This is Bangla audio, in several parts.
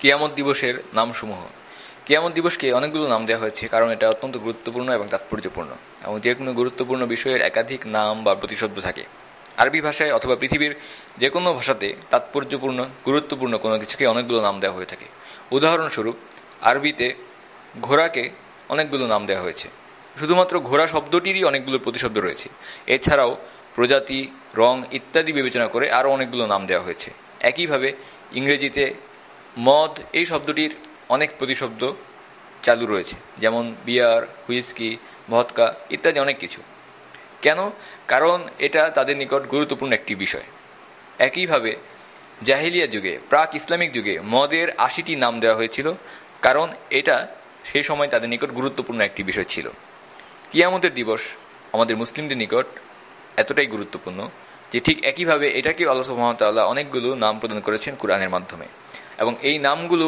কিয়ামত দিবসের নামসমূহ। কিয়ামত দিবসকে অনেকগুলো নাম দেওয়া হয়েছে, কারণ এটা অত্যন্ত গুরুত্বপূর্ণ এবং তাৎপর্যপূর্ণ এবং যে কোনো গুরুত্বপূর্ণ বিষয়ের একাধিক নাম বা প্রতিশব্দ থাকে। আরবি ভাষায় অথবা পৃথিবীর যে কোনো ভাষাতে তাৎপর্যপূর্ণ, গুরুত্বপূর্ণ কোনো কিছুকে অনেকগুলো নাম দেওয়া হয়ে থাকে। উদাহরণস্বরূপ, আরবিতে ঘোড়াকে অনেকগুলো নাম দেওয়া হয়েছে। শুধুমাত্র ঘোড়া শব্দটিরই অনেকগুলো প্রতিশব্দ রয়েছে। এছাড়াও প্রজাতি, রং ইত্যাদি বিবেচনা করে আরও অনেকগুলো নাম দেওয়া হয়েছে। একইভাবে ইংরেজিতে মদ, এই শব্দটির অনেক প্রতিশব্দ চালু রয়েছে। যেমন বিয়ার, হুইস্কি ভৎকা ইত্যাদি অনেক কিছু। কেন? কারণ এটা তাদের নিকট গুরুত্বপূর্ণ একটি বিষয়। একইভাবে জাহিলিয়া যুগে, প্রাক ইসলামিক যুগে মদের আশিটি নাম দেওয়া হয়েছিল, কারণ এটা সেই সময় তাদের নিকট গুরুত্বপূর্ণ একটি বিষয় ছিল। কিয়ামতের দিবস আমাদের মুসলিমদের নিকট এতটাই গুরুত্বপূর্ণ যে ঠিক একইভাবে এটাকে আল্লাহ সুহামতাল্লাহ অনেকগুলো নাম প্রদান করেছেন কোরআনের মাধ্যমে। এবং এই নামগুলো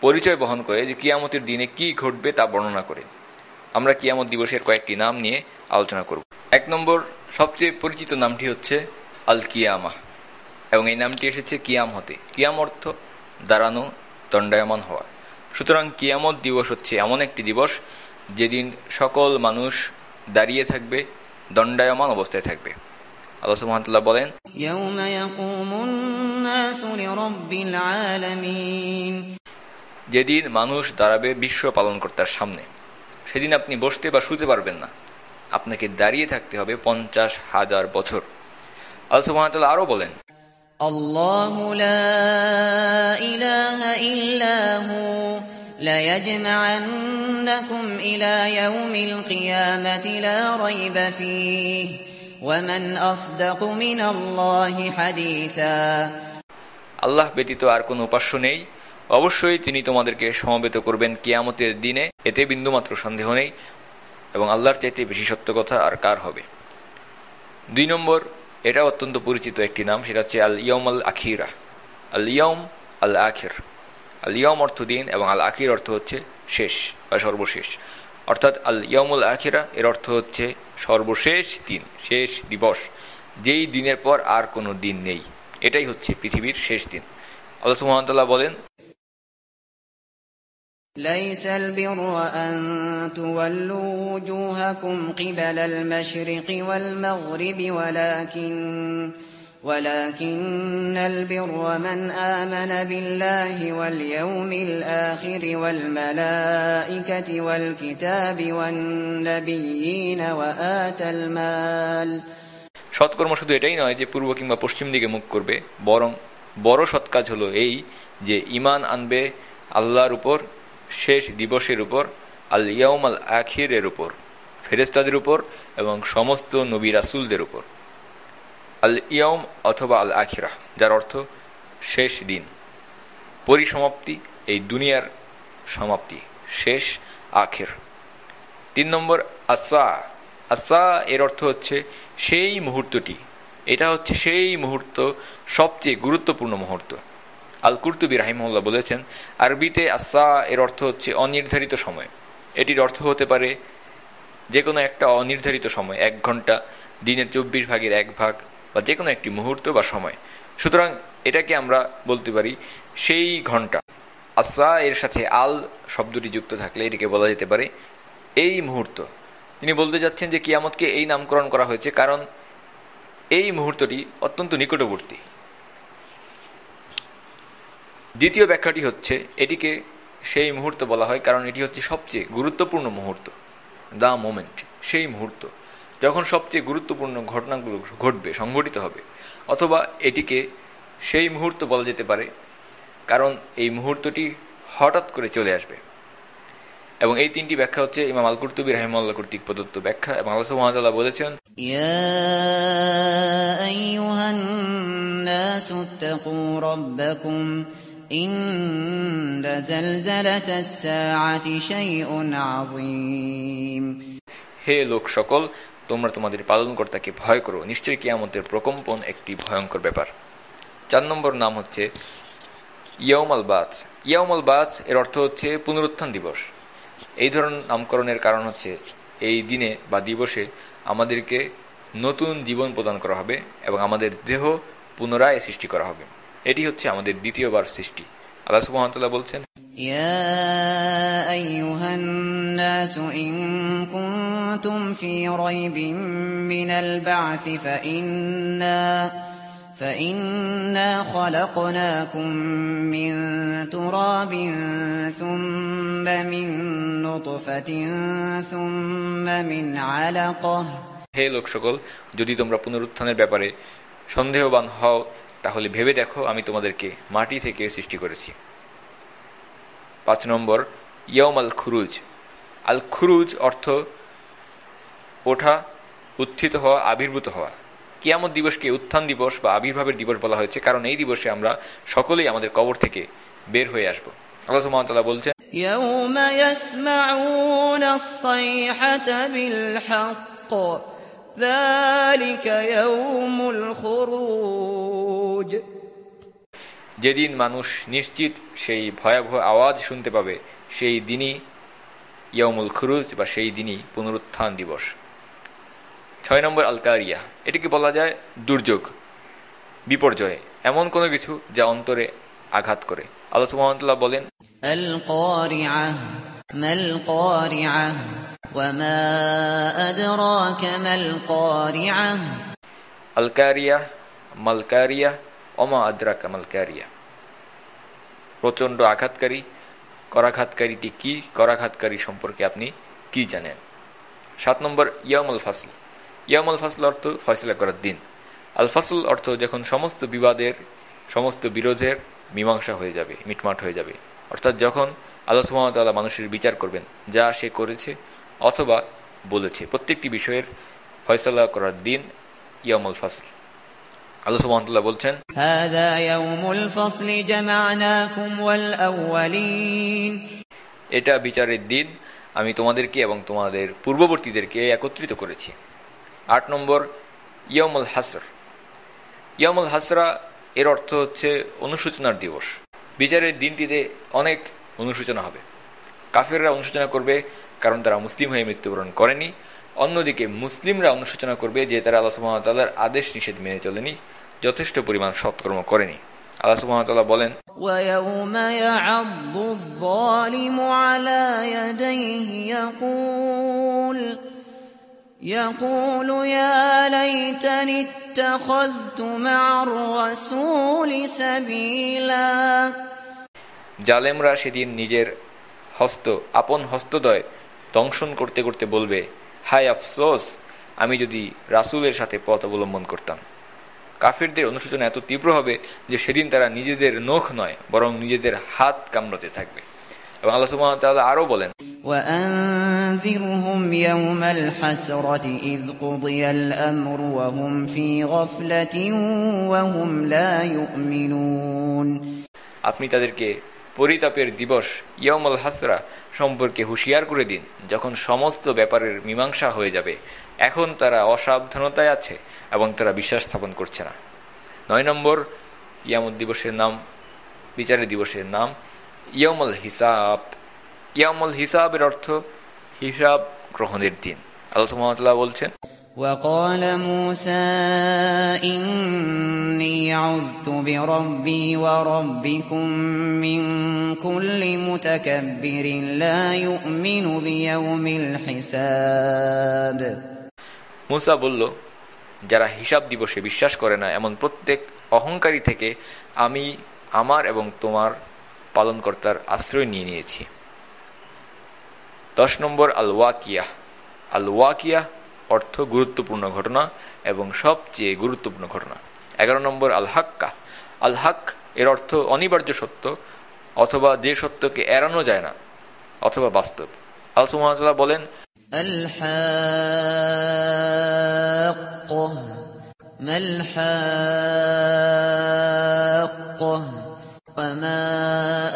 পরিচয় বহন করে যে কিয়ামতের দিনে কি ঘটবে তা বর্ণনা করে। আমরা কিয়ামত দিবসের কয়েকটি নাম নিয়ে আলোচনা করব। এক নম্বর, সবচেয়ে পরিচিত নামটি হচ্ছে আল কিয়ামা এবং এই নামটি এসেছে কিয়াম হতে কিয়াম অর্থ দাঁড়ানো, দণ্ডায়মান হওয়া। সুতরাং কিয়ামত দিবস হচ্ছে এমন একটি দিবস যেদিন সকল মানুষ দাঁড়িয়ে থাকবে, দণ্ডায়মান অবস্থায় থাকবে। আল্লাহ সুবহানাল্লাহ বলেন ইয়াউমা ইয়াকুমুন নাসু লিরাব্বিল আলামিন। যেদিন মানুষ দাঁড়াবে বিশ্ব পালনকর্তার সামনে সেদিন আপনি বসতে বা শুতে পারবেন না। আপনাকে দাঁড়িয়ে থাকতে হবে পঞ্চাশ হাজার বছর। আল্লাহ সুবহানাল্লাহ আরও বলেন আল্লাহু লা ইলাহা ইলা ইয়াউমিল কিয়ামাতি লা রাইবা ওয়ামান আসদাকু মিনাল্লাহি হাদিসা আল্লাহ ব্যতীত আর কোনো উপাস্য নেই। অবশ্যই তিনি তোমাদেরকে সমবেত করবেন কিয়ামতের দিনে। এতে বিন্দুমাত্র সন্দেহ নেই এবং আল্লাহর চাইতে বেশি সত্য কথা আর কার হবে। দুই নম্বর, এটা অত্যন্ত পরিচিত একটি নাম, সেটা হচ্ছে আল ইয়ম আল আখিরা আল ইয়ম আল আখির আল ইয়ম অর্থ দিন এবং আল আখির অর্থ হচ্ছে শেষ বা সর্বশেষ। অর্থাৎ আল ইয়মুল আখিরা এর অর্থ হচ্ছে সর্বশেষ দিন শেষ দিবস যেই দিনের পর আর কোনো দিন নেই এটাই হচ্ছে পৃথিবীর শেষ দিন আল্লাহ সুহামতাল্লাহ বলেন ليس البر أن تولوا وجوهكم قبل المشرق والمغرب ولكن ولكن البر من آمن بالله واليوم الآخر والملائكة والكتاب والنبيين وآتى المال সৎকর্ম শুধু এটাই নয় যে পূর্ব কিংবা পশ্চিম দিকে মুখ করবে বরং বড় সৎ কাজ হলো এই যে ইমান আনবে আল্লাহর উপর শেষ দিবসের উপর আল ইয়াউম আল আখিরের উপর ফেরেস্তাদের উপর এবং সমস্ত নবী রাসুলদের উপর আল ইয়ম অথবা আল আখিরা যার অর্থ শেষ দিন। পরিসমাপ্তি, এই দুনিয়ার সমাপ্তি, শেষ, আখের। তিন নম্বর, আসা। আসা এর অর্থ হচ্ছে সেই মুহূর্তটি। এটা হচ্ছে সেই মুহূর্ত, সবচেয়ে গুরুত্বপূর্ণ মুহূর্ত। আল কুর্তুবি রাহিমুল্লাহ বলেছেন, আরবিতে আসা এর অর্থ হচ্ছে অনির্ধারিত সময়। এটির অর্থ হতে পারে যে কোনো একটা অনির্ধারিত সময়, এক ঘণ্টা, দিনের চব্বিশ ভাগের এক ভাগ বা যে কোনো একটি মুহূর্ত বা সময়। সুতরাং এটাকে আমরা বলতে পারি সেই ঘণ্টা। আসা এর সাথে আল শব্দটি যুক্ত থাকলে এটিকে বলা যেতে পারে এই মুহূর্ত। তিনি বলতে যাচ্ছেন যে কিয়ামতকে এই নামকরণ করা হয়েছে কারণ এই মুহূর্তটি অত্যন্ত নিকটবর্তী। দ্বিতীয় ব্যাখ্যাটি হচ্ছে, এটিকে সেই মুহূর্ত বলা হয় কারণ এটি হচ্ছে সবচেয়ে গুরুত্বপূর্ণ মুহূর্ত দ্য মোমেন্ট সেই মুহূর্ত। যখন সবচেয়ে গুরুত্বপূর্ণ ঘটনাগুলো ঘটবে সংঘটিত হবে অথবা এটিকে সেই মুহূর্ত বলা যেতে পারে কারণ এই মুহূর্তটি হঠাৎ করে চলে আসবে। এবং এই তিনটি ব্যাখ্যা হচ্ছে ইমাম আল কুর্তুবী রাহিমাল্লাহ কর্তৃক প্রদত্ত ব্যাখ্যা এবং আল্লাহ সুবহানাহু বলেছেন ইয়া আইয়ুহান নাসু তাকু রাব্বাকুম ইন্না জালজালাতাস সাআতি শাইউন আযীম। হে লোক সকল তোমরা তোমাদের পালনকর্তাকে ভয় করো। নিশ্চয়ই কিয়ামতের প্রকম্পন একটি ভয়ঙ্কর ব্যাপার। চার নম্বর নাম হচ্ছে ইয়াউমাল বাস ইয়াউমাল বাসের অর্থ হচ্ছে পুনরুত্থান দিবস। এই ধরনের নামকরণের কারণ হচ্ছে এই দিনে বা দিবসে আমাদেরকে নতুন জীবন প্রদান করা হবে এবং আমাদের দেহ পুনরায় সৃষ্টি করা হবে। এটি হচ্ছে আমাদের দ্বিতীয়বার সৃষ্টি। আল্লাহ সুবহানাহু বলছেন يا أيها الناس إن كنتم في ريب من البعث فإنا فإنا خلقناكم من تراب ثم من نطفة ثم من علقة হে লোক সকল যদি তোমরা পুনরুত্থানের ব্যাপারে সন্দেহবান হও তাহলে ভেবে দেখো আমি তোমাদেরকে মাটি থেকে সৃষ্টি করেছি পাঁচ নম্বর ইয়ম আল খুরুজ আল খুরুজ অর্থ ওঠা উত্থিত হওয়া আবির্ভূত হওয়া কিয়ামত দিবসকে উত্থান দিবস বা আবির্ভাবের দিবস বলা হয়েছে কারণ এই দিবসে আমরা সকলেই আমাদের কবর থেকে বের হয়ে আসবো আল্লাহ সুবহানাহু বলছেন يوم يسمعون الصيحة بالحق ذلك يوم الخروج যেদিন মানুষ নিশ্চিত সেই ভয়াবহ আওয়াজ শুনতে পাবে সেই দিনই ইয়মুল খুরুজ বা সেই দিনই পুনরুত্থান দিবস। ছয় নম্বর আলকারিয়া এটিকে বলা যায় দুর্যোগ বিপর্যয়ে এমন কোনো কিছু যা অন্তরে আঘাত করে। আল্লাহ সুহামতাল্লাহ বলেন আলকারিয়া মালকারিয়া অমা আদ্রা কামাল ক্যারিয়া প্রচণ্ড আঘাতকারী, করাঘাতকারীটি কি, করাঘাতকারী সম্পর্কে আপনি কি জানেন? সাত নম্বর ইয়ামুল ফাসল। ইয়ামুল ফাসল অর্থ ফয়সলা করার দিন। আল ফাসল অর্থ যখন সমস্ত বিবাদের, সমস্ত বিরোধের মীমাংসা হয়ে যাবে, মিটমাট হয়ে যাবে। অর্থাৎ যখন আল্লাহ সুহামতাল্লাহ মানুষের বিচার করবেন, যা সে করেছে অথবা বলেছে, প্রত্যেকটি বিষয়ের ফয়সলা করার দিন ইয়ামুল ফাসল। আল্লাহ বলছেন এটা বিচারের দিন আমি তোমাদেরকে এবং তোমাদের পূর্ববর্তীদেরকে একত্রিত করেছি। আট নম্বর ইয়ামুল হাসর। ইয়ামুল হাসরা এর অর্থ হচ্ছে অনুসূচনার দিবস। বিচারের দিনটিতে অনেক অনুসূচনা হবে। কাফেররা অনুসূচনা করবে কারণ তারা মুসলিম হয়ে মৃত্যুবরণ করেনি। অন্যদিকে মুসলিমরা অনুসূচনা করবে যে তারা আল্লাহ সুহামতাল্লার আদেশ নিষেধ মেনে চলেনি। যথেষ্ট পরিমাণ সৎকর্ম করেনি আল্লাহ সুহামতাল্লাহ বলেন ويوم يعض الظالم على يديه يقول يقول يا ليتني اتخذت مع الرسول سبيلا জালেমরা সেদিন নিজের হস্ত আপন হস্তদয় দংশন করতে করতে বলবে হায় আফসোস আমি যদি রাসূলের সাথে পথ অবলম্বন করতাম কাফিরদের অনুশোচনা এত তীব্র হবে যে সেদিন তারা নিজেদের নখ নয় বরং নিজেদের হাত কামড়াতে থাকবে। এবং আল্লাহ সুবাহতাল্লাহ আরও বলেন আপনি তাদেরকে পরিতাপের দিবস ইয়মল হাসরা সম্পর্কে হুঁশিয়ার করে দিন যখন সমস্ত ব্যাপারের মীমাংসা হয়ে যাবে। এখন তারা অসাবধানতায় আছে এবং তারা বিশ্বাস স্থাপন করছে না নয় নম্বর ইয়ামুল দিবসের নাম বিচারের দিবসের নাম ইয়মল হিসাব ইয়ামুল হিসাবের অর্থ হিসাব গ্রহণের দিন আল্লাহ সুবহানাহু বলছেন وقال موسى إني عذت بربي وربكم من كل متكبر لا يؤمن بيوم الحساب মুসা বলল যারা হিসাব দিবসে বিশ্বাস করে না, এমন প্রত্যেক অহংকারী থেকে আমি আমার এবং তোমার পালনকর্তার আশ্রয় নিয়ে নিয়েছি। দশ নম্বর আল ওয়াকিয়া আল ওয়াকিয়া অর্থ গুরুত্বপূর্ণ ঘটনা এবং সবচেয়ে গুরুত্বপূর্ণ ঘটনা। এগারো নম্বর আল হাক্কা আল হাক এর অর্থ অনিবার্য সত্য অথবা যে সত্যকে এড়ানো যায় না অথবা বাস্তব। আল সুমতাল্লাহ বলেন الحاقة ما الحاقة وما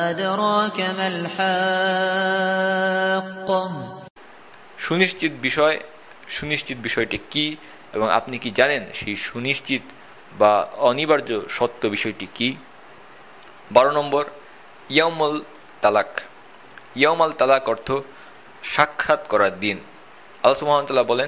أدراك ما الحاقة সুনিশ্চিত বিষয় সুনিশ্চিত বিষয়টি কি এবং আপনি কি জানেন সেই সুনিশ্চিত বা অনিবার্য সত্য বিষয়টি কি বারো নম্বর ইয়ামল তালাক ইয়ামাল তালাক অর্থ সাক্ষাৎ করার দিন আল্লাহ সুবহানাহু বলেন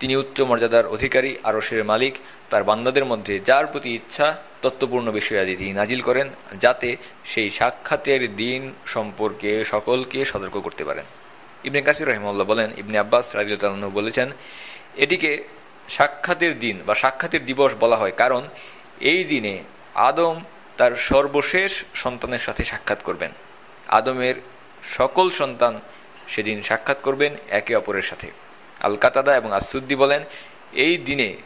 তিনি উচ্চ মর্যাদার অধিকারী আরশের মালিক। তার বান্দাদের মধ্যে যার প্রতি ইচ্ছা, তত্ত্বপূর্ণ বিষয়াদি তিনি নাজিল করেন যাতে সেই সাক্ষাতের দিন সম্পর্কে সকলকে সতর্ক করতে পারেন। ইবনে কাসির রহমল্লা বলেন, ইবনে আব্বাস রাজিউল্লাহ বলেছেন, এটিকে সাক্ষাতের দিন বা সাক্ষাতের দিবস বলা হয় কারণ এই দিনে আদম তার সর্বশেষ সন্তানের সাথে সাক্ষাৎ করবেন। আদমের সকল সন্তান সেদিন সাক্ষাৎ করবেন একে অপরের সাথে। আল কাতাদা এবং আসুদ্দি বলেন, এই দিনে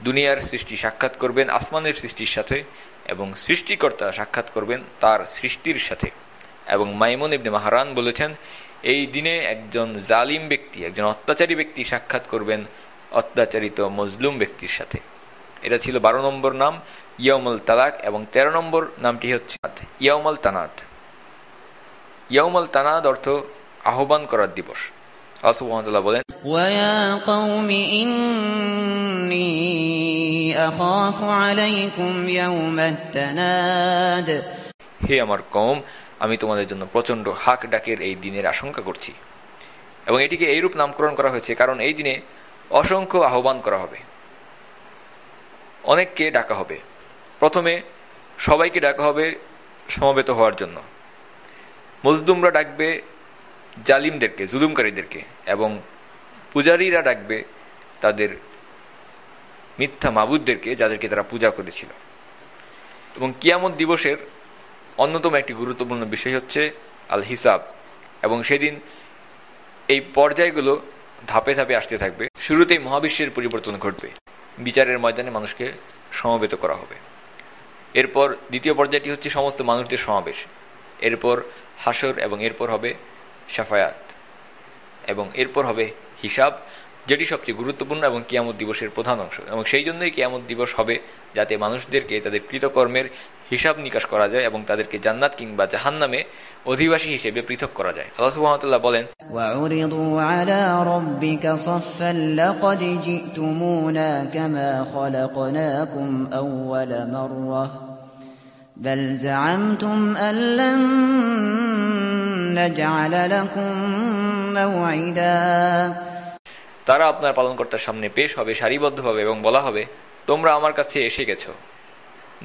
দুনিয়ার সৃষ্টি সাক্ষাৎ করবেন, আসমানের সৃষ্টির সাথে এবং সৃষ্টিকর্তা সাক্ষাৎ করবেন তার সৃষ্টির সাথে। এবং মাইমুন ইবনে মাহারান বলেছেন, এই দিনে একজন জালিম ব্যক্তি, একজন অত্যাচারী ব্যক্তি সাক্ষাৎ করবেন অত্যাচারিত মজলুম ব্যক্তির সাথে। এটা ছিল বারো নম্বর নাম ইয়মল তালাক এবং ১৩ নম্বর নামটি হচ্ছে ইয়মল তানাদ ইয়মল তানাদ অর্থ আহ্বান করার দিবস। আল্লাহ বলেন ওয়া কওমি ইন্নী আখাফু আলাইকুম ইয়াওমাত তানাদ হে আমার কওম আমি তোমাদের জন্য প্রচণ্ড হাক ডাকের এই দিনের আশঙ্কা করছি। এবং এটিকে এইরূপ নামকরণ করা হয়েছে কারণ এই দিনে অসংখ্য আহ্বান করা হবে। অনেককে ডাকা হবে। প্রথমে সবাইকে ডাকা হবে সমবেত হওয়ার জন্য। মজদুমরা ডাকবে জালিমদেরকে, জুলুমকারীদেরকে এবং পূজারীরা ডাকবে তাদের মিথ্যা মাবুদদেরকে যাদেরকে তারা পূজা করেছিল। এবং কিয়ামত দিবসের অন্যতম একটি গুরুত্বপূর্ণ বিষয় হচ্ছে আল হিসাব এবং সেদিন এই পর্যায়গুলো ধাপে ধাপে আসতে থাকবে। শুরুতেই মহাবিশ্বের পরিবর্তন ঘটবে। বিচারের ময়দানে মানুষকে সমবেত করা হবে। এরপর দ্বিতীয় পর্যায়টি হচ্ছে সমস্ত মানুষদের সমাবেশ। এরপর হাসর এবং এরপর হবে সাফায়াত এবং এরপর হবে হিসাব যেটি সবচেয়ে গুরুত্বপূর্ণ এবং কিয়ামত দিবসের প্রধান অংশ এবং সেই জন্যই কিয়ামত দিবস হবে যাতে মানুষদেরকে তাদের কৃতকর্মের হিসাব নিকাশ করা যায় এবং তাদেরকে জান্নাত কিংবা জাহান নামে অধিবাসী হিসেবে পৃথক করা যায় আল্লাহ সুহামতাল্লাহ বলেন وعرضوا بل زعمتم أن لن نجعل لكم موعدا তারা আপনার পালনকর্তার সামনে পেশ হবে সারিবদ্ধভাবে এবং বলা হবে তোমরা আমার কাছে এসে গেছো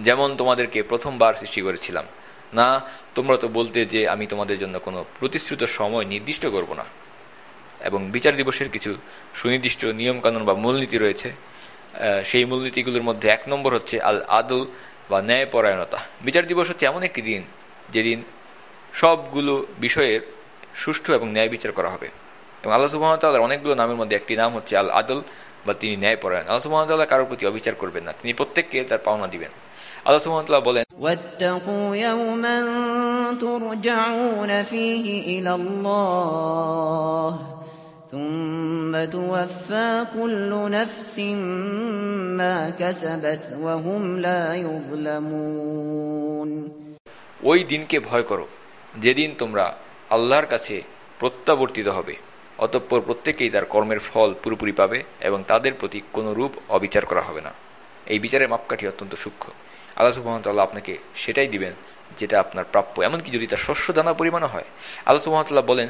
যেমন তোমাদেরকে প্রথমবার সৃষ্টি করেছিলাম না তোমরা তো বলতে যে আমি তোমাদের জন্য কোনো প্রতিশ্রুত সময় নির্দিষ্ট করব না এবং বিচার দিবসের কিছু সুনির্দিষ্ট নিয়মকানুন বা মূলনীতি রয়েছে সেই মূলনীতিগুলোর মধ্যে এক নম্বর হচ্ছে আল আদল বা ন্যায়পরায়ণতা বিচার দিবস হচ্ছে এমন একটি দিন যেদিন সবগুলো বিষয়ের সুষ্ঠু এবং ন্যায় বিচার করা হবে এবং আল্লাহ সুবাহতাল্লাহর অনেকগুলো নামের মধ্যে একটি নাম হচ্ছে আল আদল বা তিনি ন্যায়পরায়ণ আল্লাহ সুবাহতাল্লাহ কারোর প্রতি অবিচার করবেন না তিনি প্রত্যেককে তার পাওনা দিবেন আল্লাহ সুবাহতাল্লাহ বলেন واتقوا يوما ترجعون فيه إلى الله ثم توفى كل نفس ما كسبت وهم لا يظلمون ওই দিনকে ভয় করো যেদিন তোমরা আল্লাহর কাছে প্রত্যাবর্তিত হবে অতঃপর প্রত্যেকেই তার কর্মের ফল পুরোপুরি পাবে এবং তাদের প্রতি কোনো রূপ অবিচার করা হবে না এই বিচারের মাপকাঠি অত্যন্ত সূক্ষ্ম আল্লাহ সুহামতাল্লাহ আপনাকে সেটাই দিবেন যেটা আপনার প্রাপ্য। এমনকি যদি তার শস্য দানা পরিমাণ হয়। আল্লাহ সুহামতাল্লাহ বলেন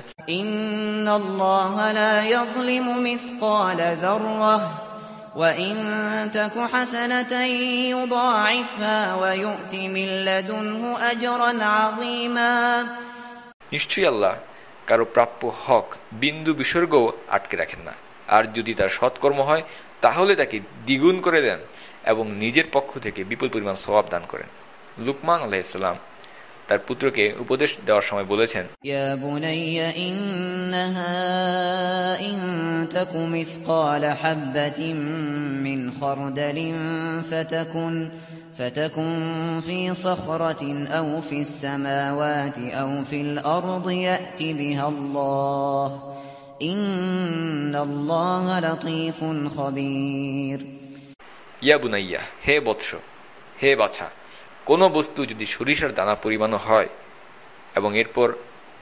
নিশ্চয়ই আল্লাহ কারও প্রাপ্য হক বিন্দু বিসর্গ আটকে রাখেন না। আর যদি তার সৎকর্ম হয় তাহলে তাকে দ্বিগুণ করে দেন এবং নিজের পক্ষ থেকে বিপুল পরিমাণ স্বভাব দান করেন। লুকমান আলাইসাল্লাম তার পুত্রকে উপদেশ দেওয়ার সময় বলেছেন يا بني إنها إن تك مثقال حبة من خردل فتكن فتكن في صخرة أو في السماوات أو في الأرض يأت بها الله إن الله لطيف خبير ইয়া বুনাইয়া হে বৎস হে বাছা কোনো বস্তু যদি সরিষার দানা পরিমাণও হয় এবং এরপর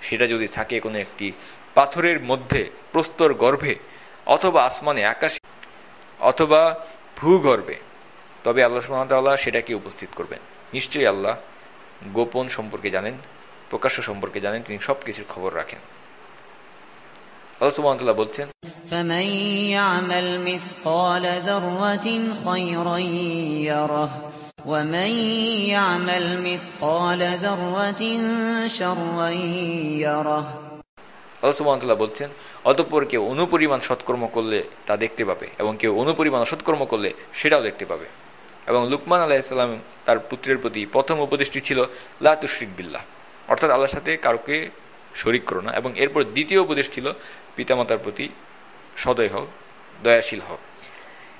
সেটা যদি থাকে কোনো একটি পাথরের মধ্যে প্রস্তর গর্ভে অথবা আসমানে আকাশে অথবা ভূগর্ভে তবে আল্লাহ সুহামতাল্লাহ সেটাকে উপস্থিত করবেন নিশ্চয়ই আল্লাহ গোপন সম্পর্কে জানেন প্রকাশ্য সম্পর্কে জানেন তিনি সব কিছুর খবর রাখেন আল্লাহ সুবহানাহু বলছেন فمن يعمل مثقال ذرة خيرا يره ومن يعمل مثقال ذرة شرا يره আল্লাহ সুবহানাহু বলছেন অতঃপর কেউ অনুপরিমাণ সৎকর্ম করলে তা দেখতে পাবে এবং কেউ অনুপরিমাণ অসৎকর্ম করলে সেটাও দেখতে পাবে এবং লুকমান আলাহিসাল্লাম তার পুত্রের প্রতি প্রথম উপদেশটি ছিল লা তুশরিক বিল্লাহ অর্থাৎ আল্লাহর সাথে কাউকে শরিক করো না এবং এরপর দ্বিতীয় উপদেশ ছিল পিতামাতার প্রতি সদয় হোক দয়াশীল হোক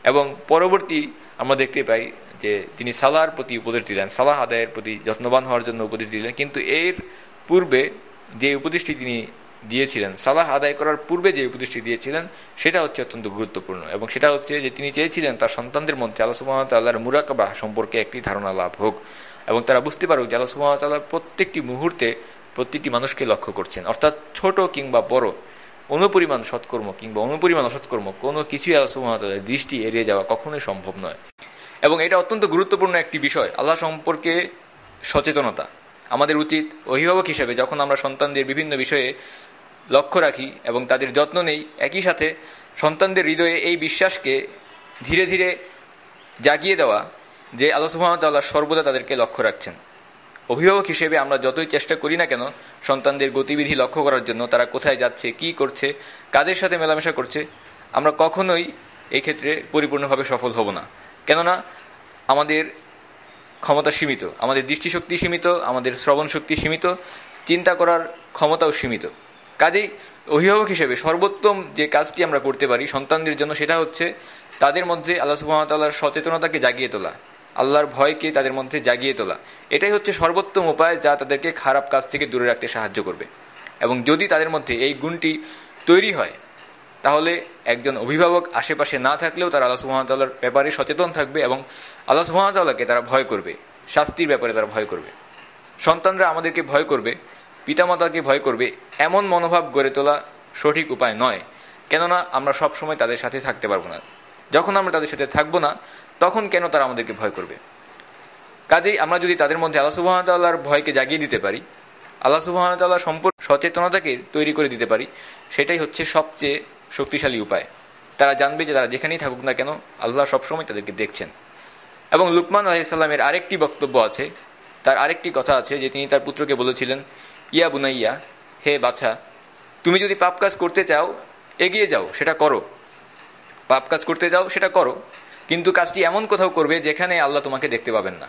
এবং পরবর্তী আমরা দেখতে পাই যে তিনি সালার প্রতি উপদেশ দিলেন, সালাহ আদায়ের প্রতি যত্নবান হওয়ার জন্য উপদেশ দিলেন। কিন্তু এর পূর্বে যে উপদেশটি তিনি দিয়েছিলেন, সালাহ আদায় করার পূর্বে যে উপদেশটি দিয়েছিলেন, সেটা হচ্ছে অত্যন্ত গুরুত্বপূর্ণ। এবং সেটা হচ্ছে যে তিনি চেয়েছিলেন তার সন্তানদের মধ্যে আল্লাহ সুবাহতাল্লাহর মুরাকাবা সম্পর্কে একটি ধারণা লাভ হোক। এবং তারা বুঝতে পারুক যে আল্লাহ প্রত্যেকটি মুহূর্তে প্রত্যেকটি মানুষকে লক্ষ্য করছেন। অর্থাৎ ছোট কিংবা বড় অনুপরিমাণ সৎকর্ম কিংবা অনুপরিমাণ অসৎকর্ম কোনো কিছুই আল্লাহ দৃষ্টি এড়িয়ে যাওয়া কখনোই সম্ভব নয়। এবং এটা অত্যন্ত গুরুত্বপূর্ণ একটি বিষয়, আল্লাহ সম্পর্কে সচেতনতা। আমাদের উচিত অভিভাবক হিসেবে যখন আমরা সন্তানদের বিভিন্ন বিষয়ে লক্ষ্য রাখি এবং তাদের যত্ন নেই, একই সাথে সন্তানদের হৃদয়ে এই বিশ্বাসকে ধীরে ধীরে জাগিয়ে দেওয়া যে আল্লাহ সুহামতাল্লাহ সর্বদা তাদেরকে লক্ষ্য রাখছেন। অভিভাবক হিসেবে আমরা যতই চেষ্টা করি না কেন, সন্তানদের গতিবিধি লক্ষ্য করার জন্য তারা কোথায় যাচ্ছে, কি করছে, কাদের সাথে মেলামেশা করছে, আমরা কখনোই এই ক্ষেত্রে পরিপূর্ণভাবে সফল হব না। কেননা, আমাদের ক্ষমতা সীমিত, আমাদের দৃষ্টিশক্তি সীমিত, আমাদের শ্রবণ শক্তি সীমিত, চিন্তা করার ক্ষমতাও সীমিত। কাজেই অভিভাবক হিসেবে সর্বোত্তম যে কাজটি আমরা করতে পারি সন্তানদের জন্য সেটা হচ্ছে তাদের মধ্যে আল্লাহ সুহামতাল্লাহর সচেতনতাকে জাগিয়ে তোলা। আল্লাহর ভয়কে তাদের মধ্যে জাগিয়ে তোলা। এটাই হচ্ছে সর্বোত্তম উপায় যা তাদেরকে খারাপ কাজ থেকে দূরে রাখতে সাহায্য করবে। এবং যদি তাদের মধ্যে এই গুণটি তৈরি হয়, তাহলে একজন অভিভাবক আশেপাশে না থাকলেও তারা আল্লাহ সুহামতাল্লাহর ব্যাপারে সচেতন থাকবে এবং আল্লাহ সুহামতাল্লাহকে তারা ভয় করবে, শাস্তির ব্যাপারে তারা ভয় করবে। সন্তানরা আমাদেরকে ভয় করবে, পিতামাতাকে ভয় করবে, এমন মনোভাব গড়ে তোলা সঠিক উপায় নয়। কেননা আমরা সব সময় তাদের সাথে থাকতে পারব না। যখন আমরা তাদের সাথে থাকব না তখন কেন তারা আমাদেরকে ভয় করবে? কাজেই আমরা যদি তাদের মধ্যে আল্লাহ সুবাহতাল্লাহর ভয়কে জাগিয়ে দিতে পারি, আল্লাহ সুবাহতাল্লাহ সম্পর্ক সচেতনতাকে তৈরি করে দিতে পারি, সেটাই হচ্ছে সবচেয়ে শক্তিশালী উপায়। তারা জানবে যে তারা যেখানেই থাকুক না কেন, আল্লাহ সবসময় তাদেরকে দেখছেন। এবং লুকমান আলাইসাল্লামের আরেকটি বক্তব্য আছে, তার আরেকটি কথা আছে যে তিনি তার পুত্রকে বলেছিলেন, ইয়া বুনাইয়া, হে বাছা, তুমি যদি পাপ কাজ করতে চাও, এগিয়ে যাও, সেটা করো। পাপ কাজ করতে যাও, সেটা করো। কিন্তু কাজটি এমন কোথাও করবে যেখানে আল্লাহ তোমাকে দেখতে পাবেন না।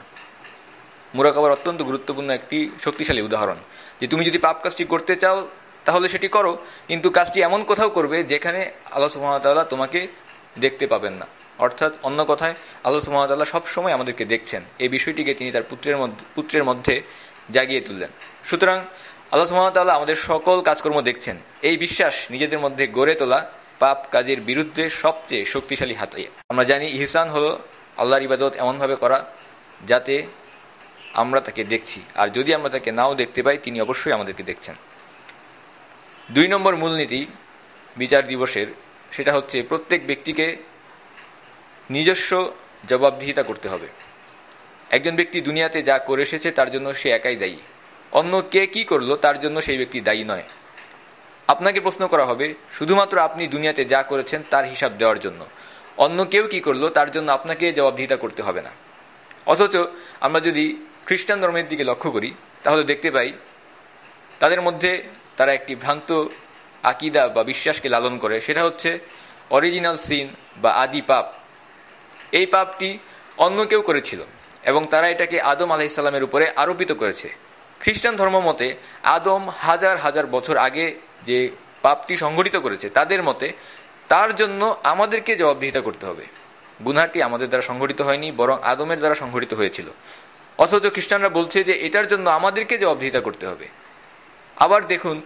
মুরাকাবার অত্যন্ত গুরুত্বপূর্ণ একটি শক্তিশালী উদাহরণ যে তুমি যদি পাপ কাজটি করতে চাও, তাহলে সেটি করো, কিন্তু কাজটি এমন কোথাও করবে যেখানে আল্লাহ সুহামতাল্লাহ তোমাকে দেখতে পাবেন না। অর্থাৎ অন্য কথায়, আল্লাহ সুহামতাল্লাহ সবসময় আমাদেরকে দেখছেন। এই বিষয়টিকে তিনি তার পুত্রের মধ্যে পুত্রের মধ্যে জাগিয়ে তুললেন। সুতরাং আল্লাহ সুহামতাল্লাহ আমাদের সকল কাজকর্ম দেখছেন। এই বিশ্বাস নিজেদের মধ্যে গড়ে তোলা পাপ কাজের বিরুদ্ধে সবচেয়ে শক্তিশালী হাতে আমরা জানি ইহসান হলো আল্লাহর ইবাদত এমনভাবে করা যাতে আমরা তাকে দেখছি। আর যদি আমরা তাকে নাও দেখতে পাই, তিনি অবশ্যই আমাদেরকে দেখছেন। দুই নম্বর মূলনীতি বিচার দিবসের, সেটা হচ্ছে প্রত্যেক ব্যক্তিকে নিজস্ব জবাবদিহিতা করতে হবে। একজন ব্যক্তি দুনিয়াতে যা করে এসেছে, তার জন্য সে একাই দায়ী। অন্য কে কি করল, তার জন্য সেই ব্যক্তি দায়ী নয়। আপনাকে প্রশ্ন করা হবে, শুধুমাত্র আপনি দুনিয়াতে যা করেছেন তার হিসাব দেওয়ার জন্য। অন্য কেউ কি করল, তার জন্য আপনাকে জবাবদিহিতা করতে হবে না। অথচ আমরা যদি খ্রিস্টান ধর্মের দিকে লক্ষ্য করি, তাহলে দেখতে পাই, তাদের মধ্যে তারা একটি ভ্রান্ত আকিদা বা বিশ্বাসকে লালন করে, সেটা হচ্ছে অরিজিনাল সিন বা আদি পাপ। এই পাপটি অন্য কেউ করেছিল এবং তারা এটাকে আদম আলাইসাল্লামের উপরে আরোপিত করেছে। খ্রিস্টান ধর্ম মতে আদম হাজার হাজার বছর আগে যে পাপটি সংঘটিত করেছে, তাদের মতে তার জন্য আমাদেরকে জবাবদিহিতা করতে হবে। গুনহাটি আমাদের দ্বারা সংঘটিত হয়নি, বরং আদমের দ্বারা সংঘটিত হয়েছিল। অথচ খ্রিস্টানরা বলছে যে এটার জন্য আমাদেরকে জবাবদিহিতা করতে হবে। আবার দেখুন,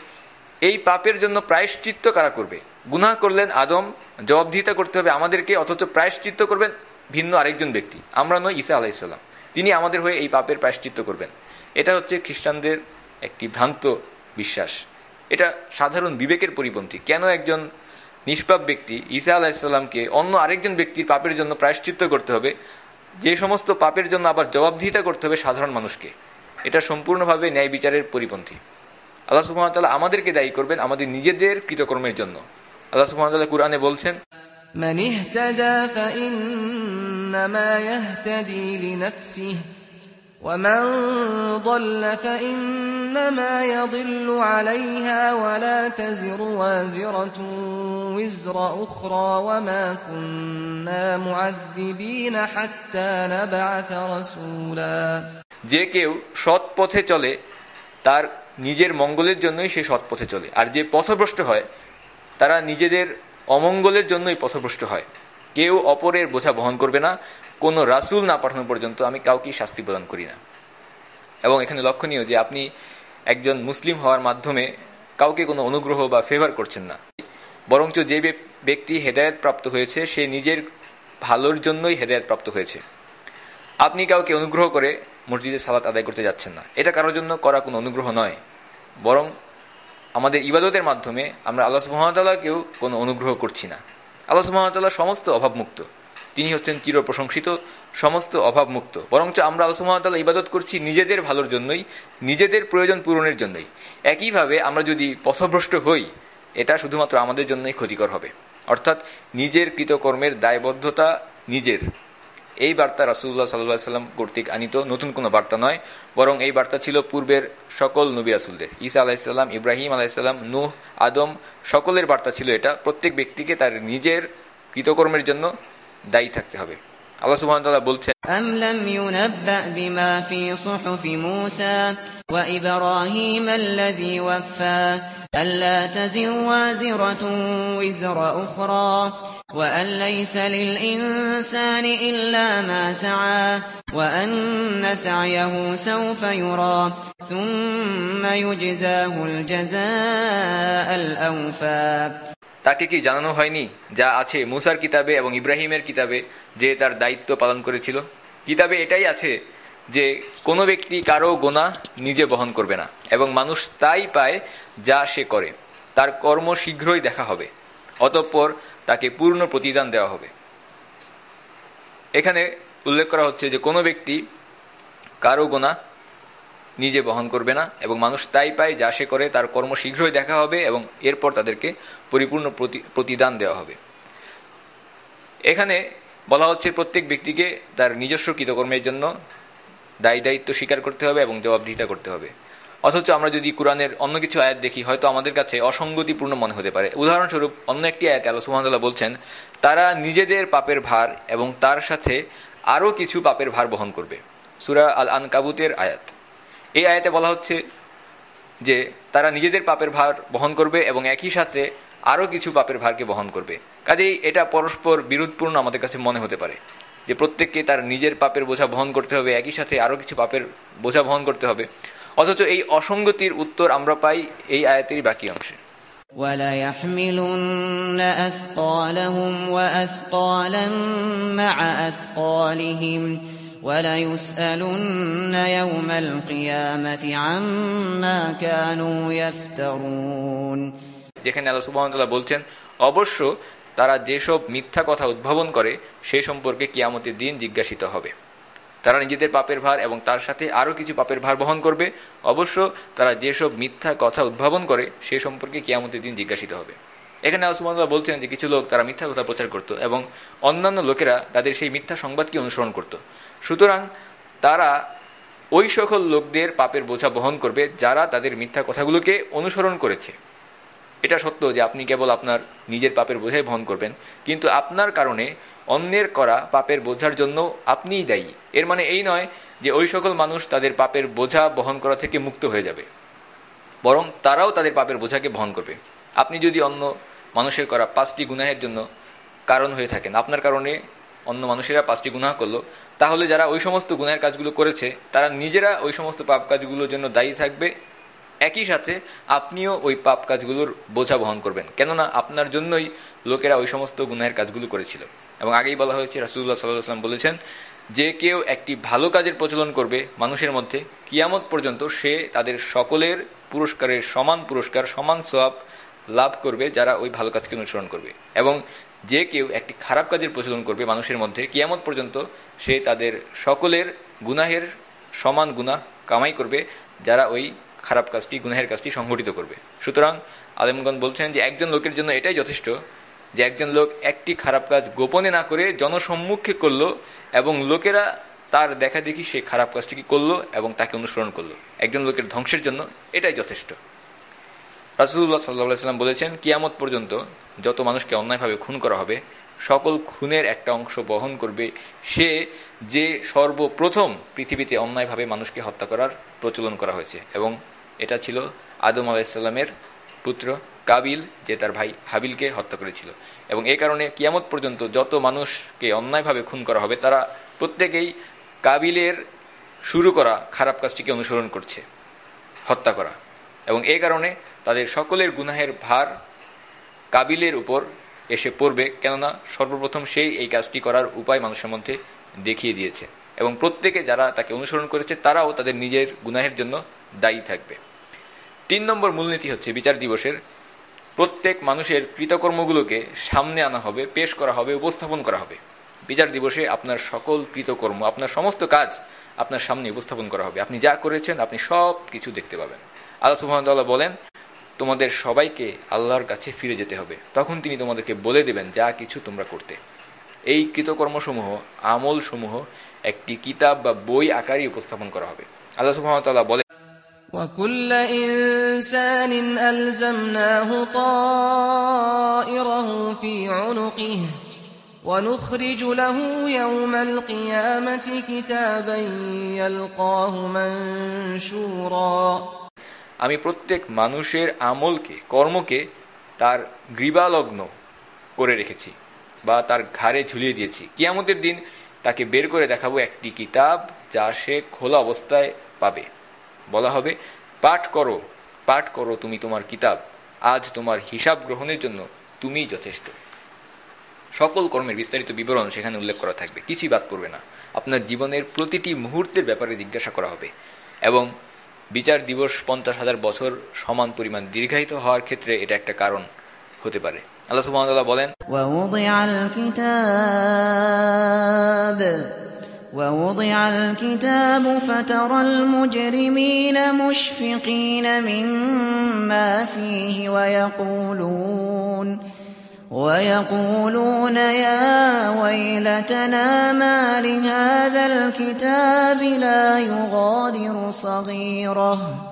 এই পাপের জন্য প্রায়শ্চিত্ত কারা করবে? গুনাহ করলেন আদম, জবাবদিহিতা করতে হবে আমাদেরকে, অথচ প্রায়শ্চিত্ত করবেন ভিন্ন আরেকজন ব্যক্তি। আমরা নই ঈসা আলাইসাল্লাম তিনি আমাদের হয়ে এই পাপের প্রায়শ্চিত্ত করবেন। এটা হচ্ছে খ্রিস্টানদের একটি ভ্রান্ত বিশ্বাস। এটা সাধারণ বিবেকের পরিপন্থী কেন একজন নিষ্পাপ ব্যক্তি ঈসা আলাহিসাল্লামকে অন্য আরেকজন ব্যক্তির পাপের জন্য প্রায়শ্চিত্ত করতে হবে যে সমস্ত পাপের জন্য আবার জবাবদিহিতা করতে হবে সাধারণ মানুষকে এটা সম্পূর্ণভাবে ন্যায় বিচারের পরিপন্থী আল্লাহ সুহামতাল্লাহ আমাদেরকে দায়ী করবেন আমাদের নিজেদের কৃতকর্মের জন্য আল্লাহ সুহামতাল্লাহ কুরআনে বলছেন من اهتدى فإنما يهتدي لنفسه ومن ضل فإنما يضل عليها ولا تزر وازرة وزر أخرى وما كنا معذبين حتى نبعث رسولا যে কেউ সৎ পথে চলে তার নিজের মঙ্গলের জন্যই সে সৎ পথে চলে আর যে পথভ্রষ্ট হয় তারা নিজেদের অমঙ্গলের জন্যই পথভ্রষ্ট হয় কেউ অপরের বোঝা বহন করবে না কোনো রাসুল না পাঠানো পর্যন্ত আমি কাউকেই শাস্তি প্রদান করি না। এবং এখানে লক্ষণীয় যে আপনি একজন মুসলিম হওয়ার মাধ্যমে কাউকে কোনো অনুগ্রহ বা ফেভার করছেন না। বরঞ্চ যে ব্যক্তি হেদায়ত প্রাপ্ত হয়েছে, সে নিজের ভালোর জন্যই হেদায়ত প্রাপ্ত হয়েছে। আপনি কাউকে অনুগ্রহ করে মসজিদে সালাত আদায় করতে যাচ্ছেন না। এটা কারোর জন্য করা কোনো অনুগ্রহ নয়। বরং আমাদের ইবাদতের মাধ্যমে আমরা আল্লাহ সুহামতাল্লাহকেও কোনো অনুগ্রহ করছি না। আল্লাহ সুহামতাল্লাহ সমস্ত অভাবমুক্ত। তিনি হচ্ছেন চির প্রশংসিত সমস্ত অভাবমুক্ত। বরঞ্চ আমরা আল্লাহ ইবাদত করছি নিজেদের ভালোর জন্যই, নিজেদের প্রয়োজন পূরণের জন্যই। একইভাবে আমরা যদি পথভ্রষ্ট হই, এটা শুধুমাত্র আমাদের জন্যই ক্ষতিকর হবে। অর্থাৎ নিজের কৃতকর্মের দায়বদ্ধতা নিজের। এই বার্তা রাসুল্লাহ সাল্লাহ সাল্লাম কর্তৃক আনিত, নতুন কোনো বার্তা নয়, বরং এই বার্তা ছিল পূর্বের সকল নবী রাসুলদের। ঈসা আলাহিসাল্লাম ইব্রাহিম আলাহিসাল্লাম নুহ, আদম, সকলের বার্তা ছিল এটা। প্রত্যেক ব্যক্তিকে তার নিজের কৃতকর্মের জন্য দায়ী থাকতে হবে আল্লাহ সুবহানাহু বলছেন أم لم ينبأ بما في صحف موسى وإبراهيم الذي وفى ألا تزر وازرة وزر أخرى وأن ليس للإنسان إلا ما سعى وأن سعيه سوف يرى ثم يجزاه الجزاء الأوفى তাকে কি জানানো হয়নি যা আছে মুসার কিতাবে এবং ইব্রাহিমের কিতাবে যে তার দায়িত্ব পালন করেছিল? কিতাবে এটাই আছে যে কোনো ব্যক্তি কারও গোনা নিজে বহন করবে না এবং মানুষ তাই পায় যা সে করে। তার কর্ম শীঘ্রই দেখা হবে, অতঃপর তাকে পূর্ণ প্রতিদান দেওয়া হবে। এখানে উল্লেখ করা হচ্ছে যে কোনো ব্যক্তি কারও গোনা নিজে বহন করবে না এবং মানুষ তাই পায় যা সে করে, তার কর্ম শীঘ্রই দেখা হবে এবং এরপর তাদেরকে পরিপূর্ণ প্রতিদান দেওয়া হবে। এখানে বলা হচ্ছে প্রত্যেক ব্যক্তিকে তার নিজস্ব কৃতকর্মের জন্য দায়ী দায়িত্ব স্বীকার করতে হবে এবং জবাবদিহিতা করতে হবে। অথচ আমরা যদি কোরআনের অন্য কিছু আয়াত দেখি, হয়তো আমাদের কাছে অসঙ্গতিপূর্ণ মনে হতে পারে। উদাহরণস্বরূপ, অন্য একটি আয়াত আল্লাহ সুহামতাল্লাহ বলছেন, তারা নিজেদের পাপের ভার এবং তার সাথে আরও কিছু পাপের ভার বহন করবে। সুরা আল আন কাবুতের আয়াত। এই আয়াতে বলা হচ্ছে যে, তারা নিজেদের পাপের ভার বহন করবে এবং একই সাথে আরও কিছু পাপের ভারকে বহন করবে কাজেই এটা পরস্পর বিরোধপূর্ণ আমাদের কাছে মনে হতে পারে যে প্রত্যেককে তার নিজের পাপের বোঝা বহন করতে হবে একই সাথে আরও কিছু পাপের বোঝা বহন করতে হবে অথচ এই অসঙ্গতির উত্তর আমরা পাই এই আয়াতেরই বাকি অংশে وليحملن أثقالهم وأثقالا مع أثقالهم وليسألن يوم القيامة عما كانوا يفترون যেখানে আল্লাহ সুবহানাহু বলছেন, অবশ্য তারা যেসব মিথ্যা কথা উদ্ভাবন করে, সে সম্পর্কে কিয়ামতের দিন জিজ্ঞাসিত হবে। তারা নিজেদের পাপের ভার এবং তার সাথে আরও কিছু পাপের ভার বহন করবে। অবশ্য তারা যেসব মিথ্যা কথা উদ্ভাবন করে, সে সম্পর্কে কিয়ামতের দিন জিজ্ঞাসিত হবে। এখানে আলসুমাল্লাহ বলছেন যে কিছু লোক তারা মিথ্যা কথা প্রচার করত এবং অন্যান্য লোকেরা তাদের সেই মিথ্যা সংবাদকে অনুসরণ করত। সুতরাং তারা ওই সকল লোকদের পাপের বোঝা বহন করবে যারা তাদের মিথ্যা কথাগুলোকে অনুসরণ করেছে। এটা সত্য যে আপনি কেবল আপনার নিজের পাপের বোঝাই বহন করবেন, কিন্তু আপনার কারণে অন্যের করা পাপের বোঝার জন্য আপনিই দায়ী। এর মানে এই নয় যে ওই সকল মানুষ তাদের পাপের বোঝা বহন করা থেকে মুক্ত হয়ে যাবে, বরং তারাও তাদের পাপের বোঝাকে বহন করবে। আপনি যদি অন্য মানুষের করা পাঁচটি গুনাহের জন্য কারণ হয়ে থাকেন, আপনার কারণে অন্য মানুষেরা পাঁচটি গুনাহ করল, তাহলে যারা ওই সমস্ত গুনাহের কাজগুলো করেছে, তারা নিজেরা ওই সমস্ত পাপ কাজগুলোর জন্য দায়ী থাকবে একই সাথে আপনিও ওই পাপ কাজগুলোর বোঝা বহন করবেন। কেননা আপনার জন্যই লোকেরা ওই সমস্ত গুনাহের কাজগুলো করেছিল। এবং আগেই বলা হয়েছে রাসুল্লাহ সাল্লাম বলেছেন, যে কেউ একটি ভালো কাজের প্রচলন করবে, মানুষের মধ্যে কিয়ামত পর্যন্ত সে তাদের সকলের পুরস্কারের সমান পুরস্কার, সমান সব লাভ করবে, যারা ওই ভালো কাজকে অনুসরণ করবে। এবং যে কেউ একটি খারাপ কাজের প্রচলন করবে মানুষের মধ্যে, কিয়ামত পর্যন্ত সে তাদের সকলের গুনাহের সমান গুনাহ কামাই করবে, যারা ওই খারাপ কাজটি, গুনাহের কাজটি সংঘটিত করবে। সুতরাং আলেমগঞ্জ বলছেন যে একজন লোকের জন্য এটাই যথেষ্ট যে একজন লোক একটি খারাপ কাজ গোপনে না করে জনসম্মুখে করল এবং লোকেরা তার দেখা দেখি সে খারাপ কাজটি করল এবং তাকে অনুসরণ করল। একজন লোকের ধ্বংসের জন্য এটাই যথেষ্ট। রাসুল্লাহ সাল্লাহ সাল্লাম বলেছেন, কিয়ামত পর্যন্ত যত মানুষকে অন্যায়ভাবে খুন করা হবে, সকল খুনের একটা অংশ বহন করবে সে যে সর্বপ্রথম পৃথিবীতে অন্যায়ভাবে মানুষকে হত্যা করার প্রচলন করা হয়েছে এবং এটা ছিল আদম আলাহিসাল্লামের পুত্র কাবিল, যে তার ভাই হাবিলকে হত্যা করেছিল। এবং এই কারণে কিয়ামত পর্যন্ত যত মানুষকে অন্যায়ভাবে খুন করা হবে, তারা প্রত্যেকেই কাবিলের শুরু করা খারাপ কাজটিকে অনুসরণ করছে, হত্যা করা। এবং এই কারণে তাদের সকলের গুনাহের ভার কাবিলের উপর এসে পড়বে, কেননা সর্বপ্রথম সেই এই কাজটি করার উপায় মানুষের মধ্যে দেখিয়ে দিয়েছে। এবং প্রত্যেকে যারা তাকে অনুসরণ করেছে, তারাও তাদের নিজের গুনাহের জন্য দায়ী থাকবে। তিন নম্বর মূলনীতি হচ্ছে বিচার দিবসের প্রত্যেক মানুষের কৃতকর্মগুলোকে সামনে আনা হবে, পেশ করা হবে, উপস্থাপন করা হবে। বিচার দিবসে আপনার সকল কৃতকর্ম, আপনার সমস্ত কাজ আপনার সামনে উপস্থাপন করা হবে। আপনি যা করেছেন, আপনি সব কিছু দেখতে পাবেন। আল্লাহ সুহামতাল্লাহ বলেন, তোমাদের সবাইকে আল্লাহর কাছে ফিরে যেতে হবে। তখন তিনি তোমাদেরকে বলে দেবেন, যা কিছু তোমরা করতে। এই কৃতকর্মসমূহ, আমলসমূহ একটি কিতাব বা বই আকারই উপস্থাপন করা হবে। আল্লাহ সুহামতাল্লাহ বলেন وكل إنسان ألزمناه طائره في عنقه ونخرج له يوم القيامة كتابا يلقاه منشورا আমি প্রত্যেক মানুষের আমলকে কর্মকে তার গ্রীবালগ্ন করে রেখেছি বা তার ঘাড়ে ঝুলিয়ে দিয়েছি কিয়ামতের দিন তাকে বের করে দেখাবো একটি কিতাব যা সে খোলা অবস্থায় পাবে বলা হবে, পাঠ করো পাঠ করো তুমি তোমার কিতাব। আজ তোমার হিসাব গ্রহণের জন্য তুমিই যথেষ্ট। সকল কর্মের বিস্তারিত বিবরণ সেখানে উল্লেখ করা থাকবে, কিছুই বাদ করবে না। আপনার জীবনের প্রতিটি মুহূর্তের ব্যাপারে জিজ্ঞাসা করা হবে এবং বিচার দিবস পঞ্চাশ হাজার বছর সমান পরিমাণ দীর্ঘায়িত হওয়ার ক্ষেত্রে এটা একটা কারণ হতে পারে। আল্লাহ সুবহানাহু বলেন ووضع الكتاب فترى المجرمين مشفقين مما فيه ويقولون ويقولون يا ويلتنا ما لهذا الكتاب لا يغادر صغيرة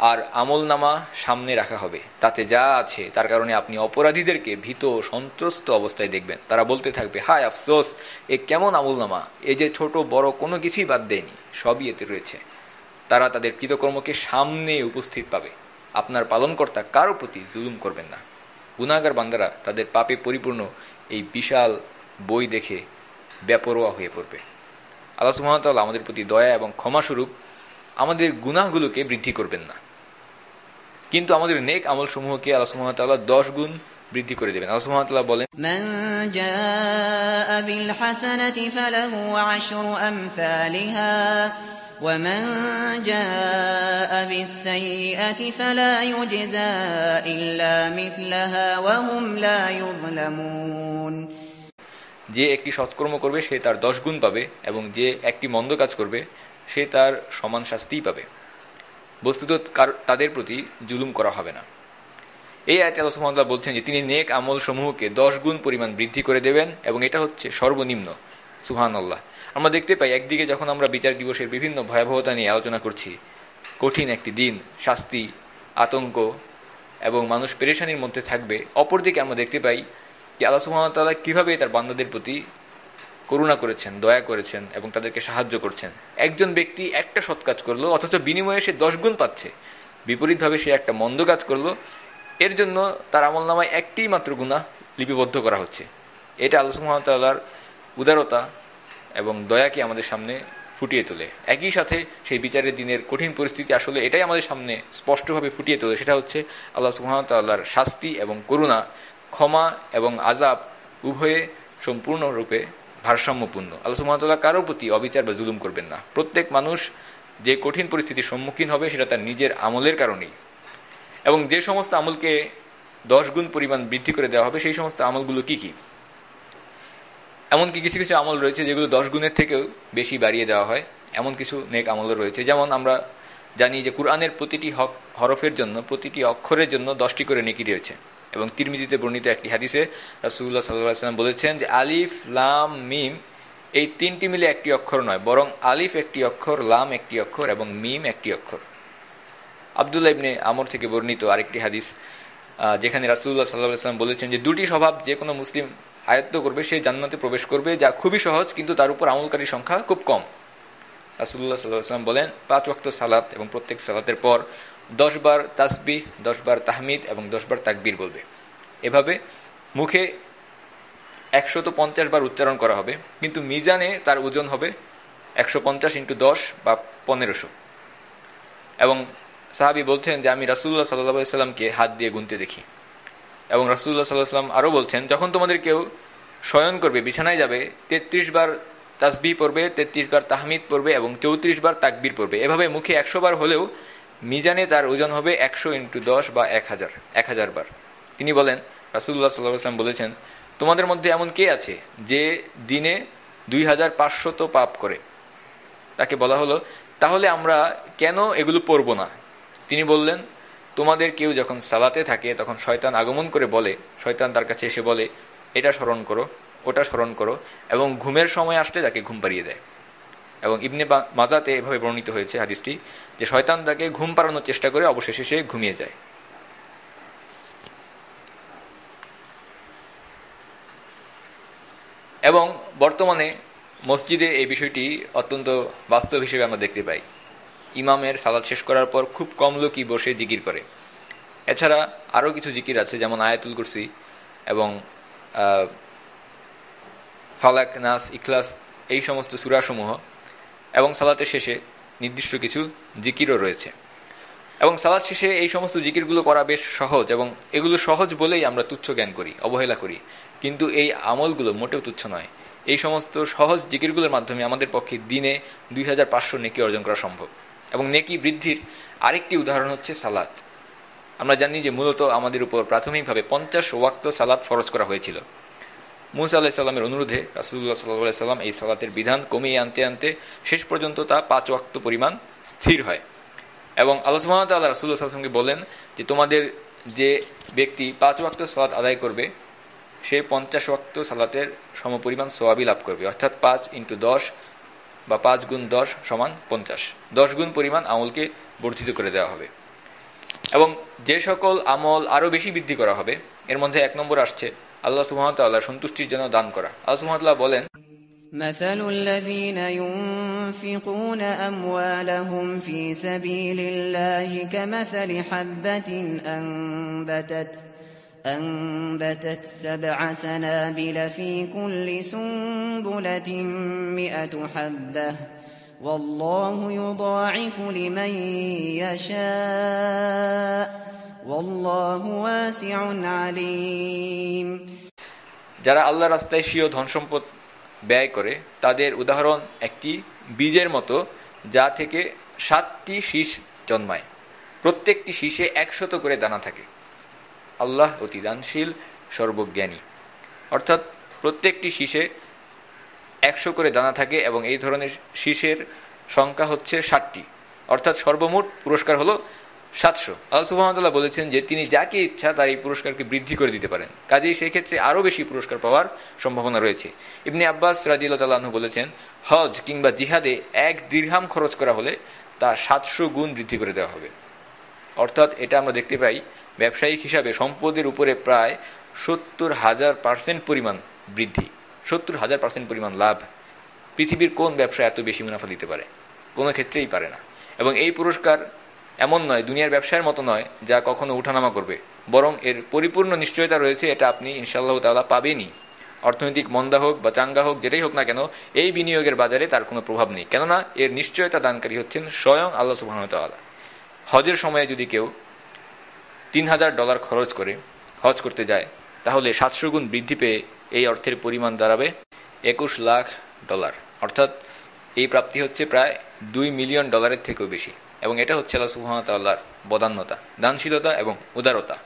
আর আমল নামা সামনে রাখা হবে। তাতে যা আছে, তার কারণে আপনি অপরাধীদেরকে ভীত সন্ত্রস্ত অবস্থায় দেখবেন। তারা বলতে থাকবে, হায় আফসোস, এ কেমন আমল নামা এ যে ছোট, বড় কোনো কিছুই বাদ দেয়নি। সবই এতে রয়েছে। তারা তাদের কৃতকর্মকে সামনে উপস্থিত পাবে। আপনার পালনকর্তা কারও প্রতি জুলুম করবেন না। গুনাগার বান্দারা তাদের পাপে পরিপূর্ণ এই বিশাল বই দেখে ব্যাপরোয়া হয়ে পড়বে। আল্লাহ সুহামতাল্লাহ আমাদের প্রতি দয়া এবং ক্ষমাস্বরূপ আমাদের গুনাহগুলোকে বৃদ্ধি করবেন না। কিন্তু আমাদের নেক আমল সমূহকে আল্লাহ সুহামতাল্লাহ দশ গুণ বৃদ্ধি করে দেবেন আল্লাহ সুহামতাল্লাহ বলেন من جاء بالحسنة فله عشر أمثالها ومن جاء بالسيئة فلا يجزى إلا مثلها وهم لا يظلمون যে একটি সৎকর্ম করবে সে তার দশ গুণ পাবে এবং যে একটি মন্দ কাজ করবে সে তার সমান শাস্তিই পাবে বস্তুত তাদের প্রতি জুলুম করা হবে না। এই আয়তে বলছেন যে, তিনি নেক আমল সমূহকে দশ গুণ পরিমাণ বৃদ্ধি করে দেবেন এবং এটা হচ্ছে সর্বনিম্ন। সুহান আল্লাহ আমরা দেখতে পাই, একদিকে যখন আমরা বিচার দিবসের বিভিন্ন ভয়াবহতা নিয়ে আলোচনা করছি, কঠিন একটি দিন, শাস্তি, আতঙ্ক এবং মানুষ পেরেশানির মধ্যে থাকবে, অপরদিকে আমরা দেখতে পাই যে, আল্লাহ সুহামতাল্লাহ কীভাবে তার বান্দাদের প্রতি করুণা করেছেন, দয়া করেছেন এবং তাদেরকে সাহায্য করছেন। একজন ব্যক্তি একটা সৎ কাজ করল, অথচ বিনিময়ে সে দশ গুণ পাচ্ছে। বিপরীতভাবে সে একটা মন্দ কাজ করল, এর জন্য তার আমল নামায় একটি মাত্র গুণা লিপিবদ্ধ করা হচ্ছে। এটা আল্লাহ সুহামতাল্লাহর উদারতা এবং দয়াকে আমাদের সামনে ফুটিয়ে তোলে। একই সাথে সেই বিচারের দিনের কঠিন পরিস্থিতি আসলে এটাই আমাদের সামনে স্পষ্টভাবে ফুটিয়ে তোলে। সেটা হচ্ছে আল্লাহ সুহামতাল্লাহর শাস্তি এবং করুণা, ক্ষমা এবং আজাব উভয়ে সম্পূর্ণরূপে ভারসাম্যপূর্ণ। আল্লাহ সুহামতাল্লাহ কারও প্রতি অবিচার বা জুলুম করবেন না। প্রত্যেক মানুষ যে কঠিন পরিস্থিতির সম্মুখীন হবে সেটা তার নিজের আমলের কারণেই। এবং যে সমস্ত আমলকে দশ গুণ পরিমাণ বৃদ্ধি করে দেওয়া হবে, সেই সমস্ত আমলগুলো কি কি? এমনকি কিছু কিছু আমল রয়েছে যেগুলো দশ গুণের থেকেও বেশি বাড়িয়ে দেওয়া হয়। এমন কিছু নেক আমলও রয়েছে। যেমন আমরা জানি যে কোরআনের প্রতিটি হক হরফের জন্য, প্রতিটি অক্ষরের জন্য দশটি করে নেকি রয়েছে। এবং তিরমিজিতে বর্ণিত একটি হাদিসে রাসুল্লাহ সাল্লাম বলেছেন যে আলিফ, লাম, মিম এই তিনটি মিলে একটি অক্ষর নয়, বরং আলিফ একটি অক্ষর, লাম একটি অক্ষর এবং মিম একটি অক্ষর। আবদুল্লাহ ইবনে আমর থেকে বর্ণিত আরেকটি হাদিস যেখানে রাসুল্লাহ সাল্লাহ সাল্লাম বলেছেন যে দুটি স্বভাব যে কোনো মুসলিম আয়ত্ত করবে, সে জান্নাতে প্রবেশ করবে, যা খুবই সহজ কিন্তু তার উপর আমলকারীর সংখ্যা খুব কম। রাসুল্লাহ সাল্লাহ সাল্লাম বলেন, পাঁচ ওয়াক্ত সালাত এবং প্রত্যেক সালাতের পর দশ বার তাসবি দশবার তাহমিদ এবং দশবার তাকবির বলবে। এভাবে মুখে একশত পঞ্চাশ বার উচ্চারণ করা হবে, কিন্তু মিজানে তার ওজন হবে একশো পঞ্চাশ ইন্টু দশ বা পনেরোশো। এবং সাহাবি বলছেন যে, আমি রাসুল্লাহ সাল্লাহ সাল্লামকে হাত দিয়ে গুনতে দেখি। এবং রাসুল্লাহ সাল্লাহ সাল্লাম আরও বলছেন, যখন তোমাদের কেউ শয়ন করবে, বিছানায় যাবে, তেত্রিশ বার তাসবি পড়বে, তেত্রিশ বার তাহমিদ পড়বে এবং চৌত্রিশ বার তাকবির পড়বে। এভাবে মুখে একশো বার হলেও মিজানে তার ওজন হবে একশো ইন্টু দশ বা এক হাজার এক হাজার বার। তিনি বলেন রাসুল্লাহ সাল্লাহ সাল্লাম বলেছেন, তোমাদের মধ্যে এমন কে আছে যে দিনে দুই হাজার পাঁচশত পাপ করে? তাকে বলা হলো, তাহলে আমরা কেন এগুলো পড়ব না? তিনি বললেন, তোমাদের কেউ যখন সালাতে থাকে, তখন শয়তান আগমন করে বলে, শয়তান তার কাছে এসে বলে, এটা স্মরণ করো, ওটা স্মরণ করো এবং ঘুমের সময় আসলে তাকে ঘুম পাড়িয়ে দেয়। এবং ইবনে মাজাতে এভাবে বর্ণিত হয়েছে হাদিসটি, যে শয়তান তাকে ঘুম পাড়ানোর চেষ্টা করে, অবশেষে সে ঘুমিয়ে যায়। এবং বর্তমানে মসজিদে এই বিষয়টি অত্যন্ত বাস্তব হিসেবে আমরা দেখতে পাই। ইমামের সালাদ শেষ করার পর খুব কম লোকই বসে জিকির করে। এছাড়া আরও কিছু জিকির আছে, যেমন আয়াতুল কুরসি এবং ফালাক, নাস, ইখলাস, এই সমস্ত সুরাসমূহ। এবং সালাতের শেষে নির্দিষ্ট কিছু জিকিরও রয়েছে। এবং সালাদ শেষে এই সমস্ত জিকিরগুলো করা বেশ সহজ এবং এগুলো সহজ বলেই আমরা তুচ্ছ জ্ঞান করি, অবহেলা করি। কিন্তু এই আমলগুলো মোটেও তুচ্ছ নয়। এই সমস্ত সহজ জিকিরগুলোর মাধ্যমে আমাদের পক্ষে দিনে দুই হাজার পাঁচশো নেকি অর্জন করা সম্ভব। এবং নেকি বৃদ্ধির আরেকটি উদাহরণ হচ্ছে সালাদ আমরা জানি যে মূলত আমাদের উপর প্রাথমিকভাবে পঞ্চাশ ওয়াক্ত সালাদ ফরজ করা হয়েছিল। মুসা আল্লাহ সাল্লামের অনুরোধে রাসুল্লাহ সাল্লাহ সাল্লাম এই সালাতের বিধান কমিয়ে আনতে আনতে শেষ পর্যন্ত তা পাঁচ ওয়াক্ত পরিমাণ স্থির হয়। এবং আল্লাহ সুহামতাল্লাহ রাসুল্লাহ সাল্লামকে বলেন যে তোমাদের যে ব্যক্তি পাঁচ ওয়াক্ত সালাত আদায় করবে, সে পঞ্চাশ ওয়াক্ত সালাতের সমপরিমাণ সোয়াবি লাভ করবে। অর্থাৎ পাঁচ ইন্টু দশ বা পাঁচ গুণ দশ সমান পঞ্চাশ। দশ গুণ পরিমাণ আমলকে বর্ধিত করে দেওয়া হবে। এবং যে সকল আমল আরও বেশি বৃদ্ধি করা হবে, এর মধ্যে এক নম্বর আসছে আল্লাহ সুহামতাল্লাহ সন্তুষ্টির জন্য দান করা আল্লাহ সুহামতাল্লাহ বলেন مثل الذين ينفقون أموالهم في سبيل الله كمثل حبة أنبتت أنبتت سبع سنابل في كل سنبلة مئة حبة والله يضاعف لمن يشاء والله واسع عليم যারা আল্লাহ রাস্তায় স্বীয় ধন সম্পদ ব্যয় করে, তাদের উদাহরণ একটি বীজের মতো, যা থেকে সাতটি শীষ জন্মায়। প্রত্যেকটি শীষে একশত করে দানা থাকে। আল্লাহ অতি দানশীল, সর্বজ্ঞানী। অর্থাৎ প্রত্যেকটি শীষে একশো করে দানা থাকে এবং এই ধরনের শীষের সংখ্যা হচ্ছে ষাটটি। অর্থাৎ সর্বমোট পুরস্কার হলো সাতশো। আল্লাহ সুহামতাল্লাহ বলেছেন যে তিনি যাকে ইচ্ছা তার এই পুরস্কারকে বৃদ্ধি করে দিতে পারেন। কাজেই সেই ক্ষেত্রে আরও বেশি পুরস্কার পাওয়ার সম্ভাবনা রয়েছে। ইবনে আব্বাস রাজিউল্লাহ বলেছেন, হজ কিংবা জিহাদে এক দীর্ঘাম খরচ করা হলে তা সাতশো গুণ বৃদ্ধি করে দেওয়া হবে। অর্থাৎ এটা আমরা দেখতে পাই, ব্যবসায়িক হিসাবে সম্পদের উপরে প্রায় সত্তর হাজার পার্সেন্ট পরিমাণ বৃদ্ধি। সত্তর হাজার পার্সেন্ট পরিমাণ লাভ পৃথিবীর কোন ব্যবসা এত বেশি মুনাফা দিতে পারে? কোনো ক্ষেত্রেই পারে না। এবং এই পুরস্কার এমন নয়, দুনিয়ার ব্যবসায়ের মতো নয়, যা কখনো উঠানামা করবে। বরং এর পরিপূর্ণ নিশ্চয়তা রয়েছে, এটা আপনি ইনশাআল্লাহ তাআলা পাবেনই। অর্থনৈতিক মন্দা হোক বা চাঙ্গা হোক, যেটাই হোক না কেন, এই বিনিয়োগের বাজারে তার কোনো প্রভাব নেই। কেননা এর নিশ্চয়তা দানকারী হচ্ছেন স্বয়ং আল্লাহ সুবাহতাল্লাহ হজের সময়ে যদি কেউ তিন হাজার ডলার খরচ করে, হজ করতে যায়, তাহলে সাতশো গুণ বৃদ্ধি পেয়ে এই অর্থের পরিমাণ দাঁড়াবে একুশ লাখ ডলার। অর্থাৎ এই প্রাপ্তি হচ্ছে প্রায় দুই মিলিয়ন ডলারের থেকেও বেশি। এবং এটা হচ্ছে আল্লাহ সুহামতাল্লাহর বদান্যতা দানশীলতা এবং উদারতা।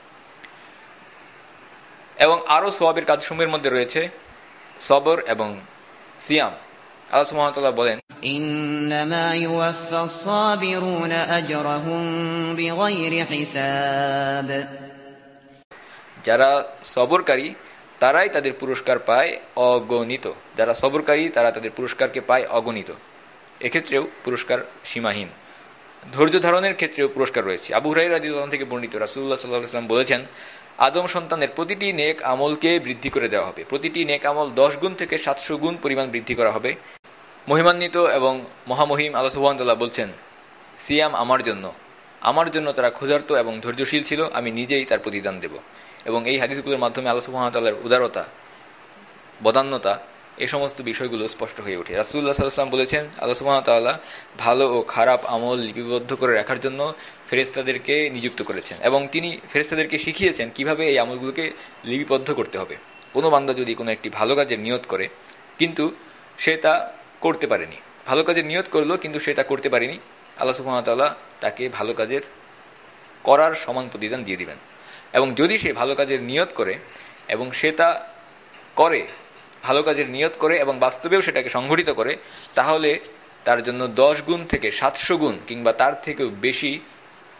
এবং আরও সোয়াবের কাজসমূহের মধ্যে রয়েছে সবর এবং সিয়াম। আল্লাহ সুহামতাল্লাহ বলেন যারা সবরকারী তারাই তাদের পুরস্কার পায় অগণিত। যারা সবরকারী তারা তাদের পুরস্কারকে পায় অগণিত। এক্ষেত্রেও পুরস্কার সীমাহীন। ধৈর্য ধারণের ক্ষেত্রেও পুরস্কার রয়েছে। আবু হুরাই রাজিউল্লাহ থেকে বর্ণিত রাসুল্লাহ সাল্লাহ ইসলাম বলেছেন, আদম সন্তানের প্রতিটি নেক আমলকে বৃদ্ধি করে দেওয়া হবে। প্রতিটি নেক আমল দশ গুণ থেকে সাতশো গুণ পরিমাণ বৃদ্ধি করা হবে। মহিমান্বিত এবং মহামহিম আল্লাহ বলছেন, সিয়াম আমার জন্য। আমার জন্য তারা ক্ষুধার্ত এবং ধৈর্যশীল ছিল, আমি নিজেই তার প্রতিদান দেব। এবং এই হাদিসগুলোর মাধ্যমে আল্লাহ সুবাহতাল্লাহর উদারতা, বদান্যতা এই সমস্ত বিষয়গুলো স্পষ্ট হয়ে ওঠে। রাসুল্লাহ সাল্লাম বলেছেন, আল্লাহ ভালো ও খারাপ আমল লিপিবদ্ধ করে রাখার জন্য ফেরেস্তাদেরকে নিযুক্ত করেছেন এবং তিনি ফেরেস্তাদেরকে শিখিয়েছেন কীভাবে এই আমলগুলোকে লিপিবদ্ধ করতে হবে। কোনো বান্দা যদি কোনো একটি ভালো কাজের নিয়ত করে, কিন্তু সে তা করতে পারেনি। ভালো কাজের নিয়ত করল, কিন্তু সে তা করতে পারেনি। আল্লাহ সুহামতাল্লাহ তাকে ভালো কাজের করার সমান প্রতিদান দিয়ে দিবেন। এবং যদি সে ভালো কাজের নিয়ত করে এবং সে তা করে ভালো কাজের নিয়ত করে এবং বাস্তবেও সেটাকে সংঘটিত করে, তাহলে তার জন্য দশ গুণ থেকে সাতশো গুণ কিংবা তার থেকেও বেশি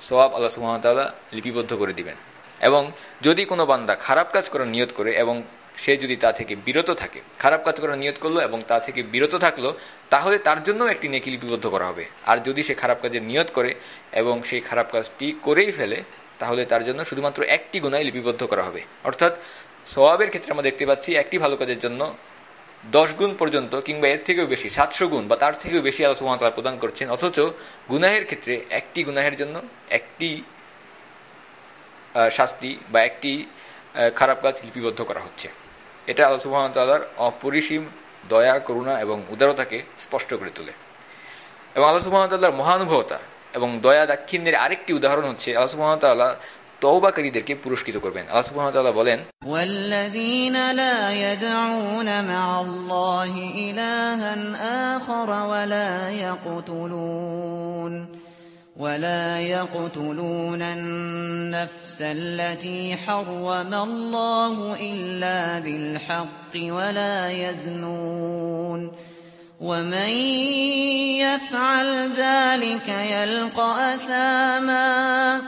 সোয়াব আল্লাহ সুহামতাল্লাহ লিপিবদ্ধ করে দিবেন। এবং যদি কোনো বান্দা খারাপ কাজ করার নিয়ত করে এবং সে যদি তা থেকে বিরত থাকে, খারাপ কাজ করার নিয়ত করল এবং তা থেকে বিরত থাকল, তাহলে তার জন্য একটি নেকি লিপিবদ্ধ করা হবে। আর যদি সে খারাপ কাজের নিয়ত করে এবং সেই খারাপ কাজটি করেই ফেলে, তাহলে তার জন্য শুধুমাত্র একটি গুণাই লিপিবদ্ধ করা হবে। অর্থাৎ সবাবের ক্ষেত্রে আমরা দেখতে পাচ্ছি একটি ভালো কাজের জন্য দশ গুণ পর্যন্ত কিংবা এর থেকেও বেশি, সাতশো গুণ বা তার থেকেও বেশি আল্লাহ সুমতলা প্রদান করছেন। অথচ গুনাহের ক্ষেত্রে একটি গুনাহের জন্য একটি শাস্তি বা একটি খারাপ কাজ লিপিবদ্ধ করা হচ্ছে। এটা আল্লাহ সুবাহতাল্লাহর অপরিসীম দয়া, করুণা এবং উদারতাকে স্পষ্ট করে তোলে। এবং আল্লাহ সুবাহতাল্লাহর মহানুভবতা এবং দয়া দাক্ষিণ্যের আরেকটি উদাহরণ হচ্ছে আল্লাহ সুবাহতাল্লাহ তওবাকারীদেরকে পুরস্কৃত করবেন আল্লাহ সুবহানাহু বলেন والذين لا يدعون مع الله إلها آخر ولا يقتلون ولا يقتلون النفس التي حرم الله إلا بالحق ولا يزنون ومن يفعل ذلك يلقى أثاما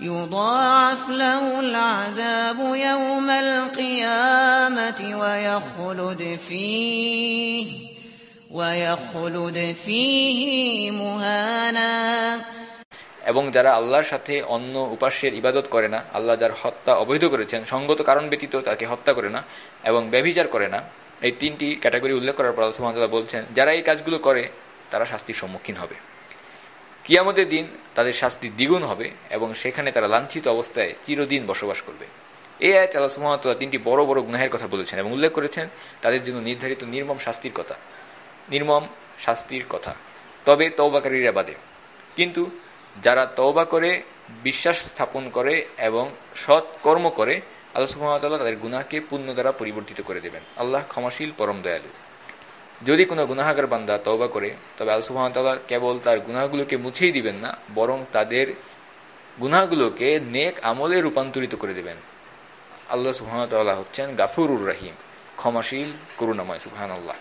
يضاعف له العذاب يوم القيامة ويخلد فيه ويخلد فيه مهانا এবং যারা আল্লাহর সাথে অন্য উপাস্যের ইবাদত করে না আল্লাহ যার হত্যা অবৈধ করেছেন সঙ্গত কারণ ব্যতীত তাকে হত্যা করে না এবং ব্যভিচার করে না এই তিনটি ক্যাটাগরি উল্লেখ করার পর আল্লাহ বলছেন যারা এই কাজগুলো করে তারা শাস্তির সম্মুখীন হবে কিয়ামতের দিন তাদের শাস্তি দ্বিগুণ হবে এবং সেখানে তারা লাঞ্ছিত অবস্থায় চিরদিন বসবাস করবে। এই আয়াত আল্লাহ তিনটি বড় বড় গুনাহের কথা বলেছেন এবং উল্লেখ করেছেন তাদের জন্য নির্ধারিত নির্মম শাস্তির কথা। নির্মম শাস্তির কথা। তবে তৌবাকারীরা বাদে। কিন্তু যারা তওবা করে, বিশ্বাস স্থাপন করে এবং সৎ কর্ম করে, আল্লাহ সুহামতাল্লাহ তাদের গুনাহকে পুণ্য দ্বারা পরিবর্তিত করে দেবেন। আল্লাহ ক্ষমাশীল, পরম দয়ালু। যদি কোনো গুনাহাগার বান্দা তওবা করে, তবে আল্লাহ সুহামতাল্লাহ কেবল তার গুনাহগুলোকে মুছেই দিবেন না, বরং তাদের গুনাহগুলোকে নেক আমলে রূপান্তরিত করে দেবেন। আল্লাহ সুহামতাল্লাহ হচ্ছেন গাফুরুর রাহিম, ক্ষমাশীল, করুণাময় সুহান আল্লাহ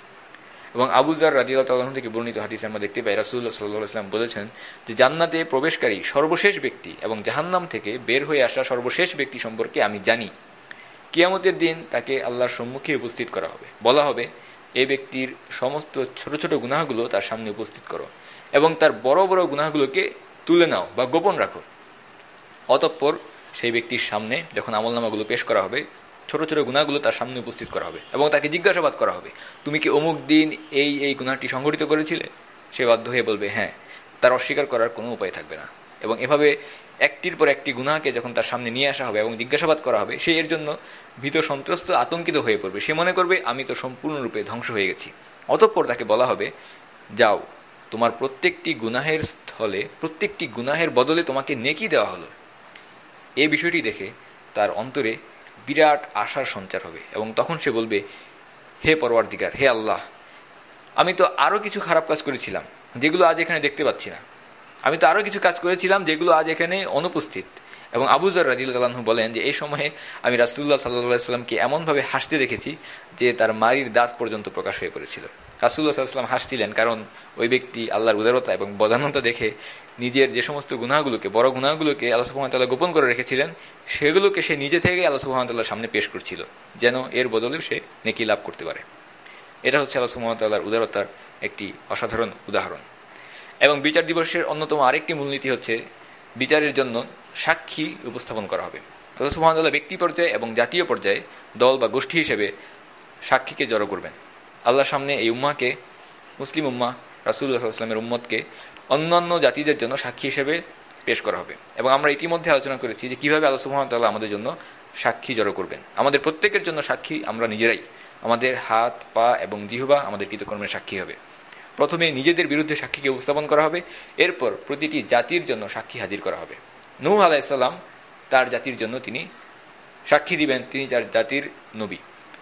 এবং আবুজার রাজিউল্লাহ থেকে বর্ণিত হাদিস আমরা দেখতে পাই রাসুল্লাহ সাল্লাহ ইসলাম বলেছেন যে, জান্নাতে প্রবেশকারী সর্বশেষ ব্যক্তি এবং জাহান্নাম থেকে বের হয়ে আসা সর্বশেষ ব্যক্তি সম্পর্কে আমি জানি। কিয়ামতের দিন তাকে আল্লাহর সম্মুখে উপস্থিত করা হবে। বলা হবে এই ব্যক্তির সমস্ত ছোট ছোট গুনাহগুলো তার সামনে উপস্থিত করো এবং তার বড় বড় গুনাহগুলোকে তুলে নাও বা গোপন রাখো। অতঃপর সেই ব্যক্তির সামনে যখন আমলনামাগুলো পেশ করা হবে, ছোট ছোট গুণাগুলো তার সামনে উপস্থিত করা হবে এবং তাকে জিজ্ঞাসাবাদ করা হবে, তুমি কি অমুক দিন এই এই গুণাটি সংঘটিত করেছিলে? সে বাধ্য হয়ে বলবে হ্যাঁ তার অস্বীকার করার কোনো উপায় থাকবে না। এবং এভাবে একটির পর একটি গুনাহকে যখন তার সামনে নিয়ে আসা হবে এবং জিজ্ঞাসাবাদ করা হবে, সে এর জন্য ভীত সন্ত্রস্ত, আতঙ্কিত হয়ে পড়বে। সে মনে করবে, আমি তো সম্পূর্ণরূপে ধ্বংস হয়ে গেছি। অতঃপর তাকে বলা হবে, যাও, তোমার প্রত্যেকটি গুনাহের স্থলে, প্রত্যেকটি গুনাহের বদলে তোমাকে নেকি দেওয়া হলো। এই বিষয়টি দেখে তার অন্তরে বিরাট আশার সঞ্চার হবে এবং তখন সে বলবে, হে পরওয়ার দিগার হে আল্লাহ, আমি তো আরও কিছু খারাপ কাজ করেছিলাম, যেগুলো আজ এখানে দেখতে পাচ্ছি না। আমি তো আরও কিছু কাজ করেছিলাম যেগুলো আজ এখানে অনুপস্থিত। এবং আবুজার রাজিউল্লাহু বলেন যে, এই সময়ে আমি রাসুল্লাহ সাল্লাহ সাল্লামকে এমনভাবে হাসতে দেখেছি যে তার মারির দাঁত পর্যন্ত প্রকাশ হয়ে পড়েছিল। রাসুল্লাহ সাল্লাম হাসছিলেন কারণ ওই ব্যক্তি আল্লাহর উদারতা এবং বদানতা দেখে নিজের যে সমস্ত গুনাগুলোকে বড় গুনাগুলোকে আল্লাহ সুহামতাল্লাহ গোপন করে রেখেছিলেন, সেগুলোকে সে নিজে থেকে আল্লাহ সুহামতাল্লাহর সামনে পেশ করছিল, যেন এর বদলে সে নেকি লাভ করতে পারে। এটা হচ্ছে আল্লাহ সুহামতাল্লাহর উদারতার একটি অসাধারণ উদাহরণ। এবং বিচার দিবসের অন্যতম আরেকটি মূলনীতি হচ্ছে বিচারের জন্য সাক্ষী উপস্থাপন করা হবে। সুহামতাল্লাহ ব্যক্তি পর্যায়ে এবং জাতীয় পর্যায়ে দল বা গোষ্ঠী হিসেবে সাক্ষীকে জড়ো করবেন। আল্লাহর সামনে এই উম্মাকে মুসলিম উম্মা রাসুল্লাহ আসলামের উম্মতকে অন্যান্য জাতিদের জন্য সাক্ষী হিসেবে পেশ করা হবে। এবং আমরা ইতিমধ্যে আলোচনা করেছি যে কীভাবে আল্লাহ সুহামতাল্লাহ আমাদের জন্য সাক্ষী জড়ো করবেন। আমাদের প্রত্যেকের জন্য সাক্ষী আমরা নিজেরাই। আমাদের হাত, পা এবং জিহবা আমাদের কৃতকর্মের সাক্ষী হবে। প্রথমে নিজেদের বিরুদ্ধে সাক্ষীকে উপস্থাপন করা হবে। এরপর প্রতিটি জাতির জন্য সাক্ষী হাজির করা হবে। নূহ আলাইসাল্লাম তার জাতির জন্য তিনি সাক্ষী দিবেন। তিনি তার জাতির নবী।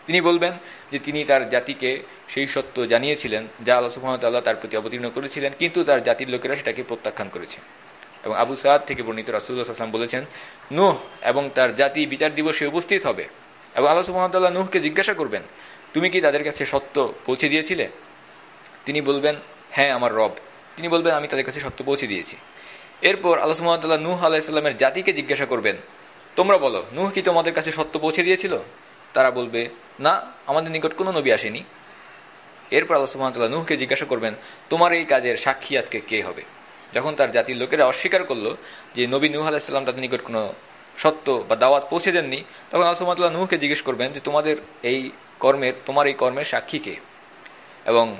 তিনি বলবেন যে তিনি তার জাতিকে সেই সত্য জানিয়েছিলেন, যা আল্লাহ সুহামতাল্লাহ তার প্রতি অবতীর্ণ করেছিলেন, কিন্তু তার জাতির লোকেরা সেটাকে প্রত্যাখ্যান করেছে। এবং আবু সাদ থেকে বর্ণিত রাসুল্লাহ আসলাম বলেছেন, নুহ এবং তার জাতি বিচার দিবসে উপস্থিত হবে। এবং আল্লাহ সুহামতাল্লাহ নুহকে জিজ্ঞাসা করবেন, তুমি কি তাদের কাছে সত্য পৌঁছে দিয়েছিলে? তিনি বলবেন হ্যাঁ আমার রব। তিনি বলবেন, আমি তাদের কাছে সত্য পৌঁছে দিয়েছি। এরপর আল্লাহ সুহামতাল্লাহ নুহ আলাহিসাল্লামের জাতিকে জিজ্ঞাসা করবেন, তোমরা বলো, নুহ কি তোমাদের কাছে সত্য পৌঁছে দিয়েছিল? তারা বলবে, না, আমাদের নিকট কোনো নবী আসেনি। এরপর আল্লাহ সুহামতাল্লাহ নুহকে জিজ্ঞাসা করবেন, তোমার এই কাজের সাক্ষী আজকে কে হবে? যখন তার জাতির লোকেরা অস্বীকার করল যে নবী নুহ আলাহিসাল্লাম তাদের নিকট কোনো সত্য বা দাওয়াত পৌঁছে দেননি, তখন আল্লাহ সুহামতাল্লাহ নুহকে জিজ্ঞেস করবেন যে, তোমাদের এই কর্মের, তোমার এই কর্মের সাক্ষী কে? এবং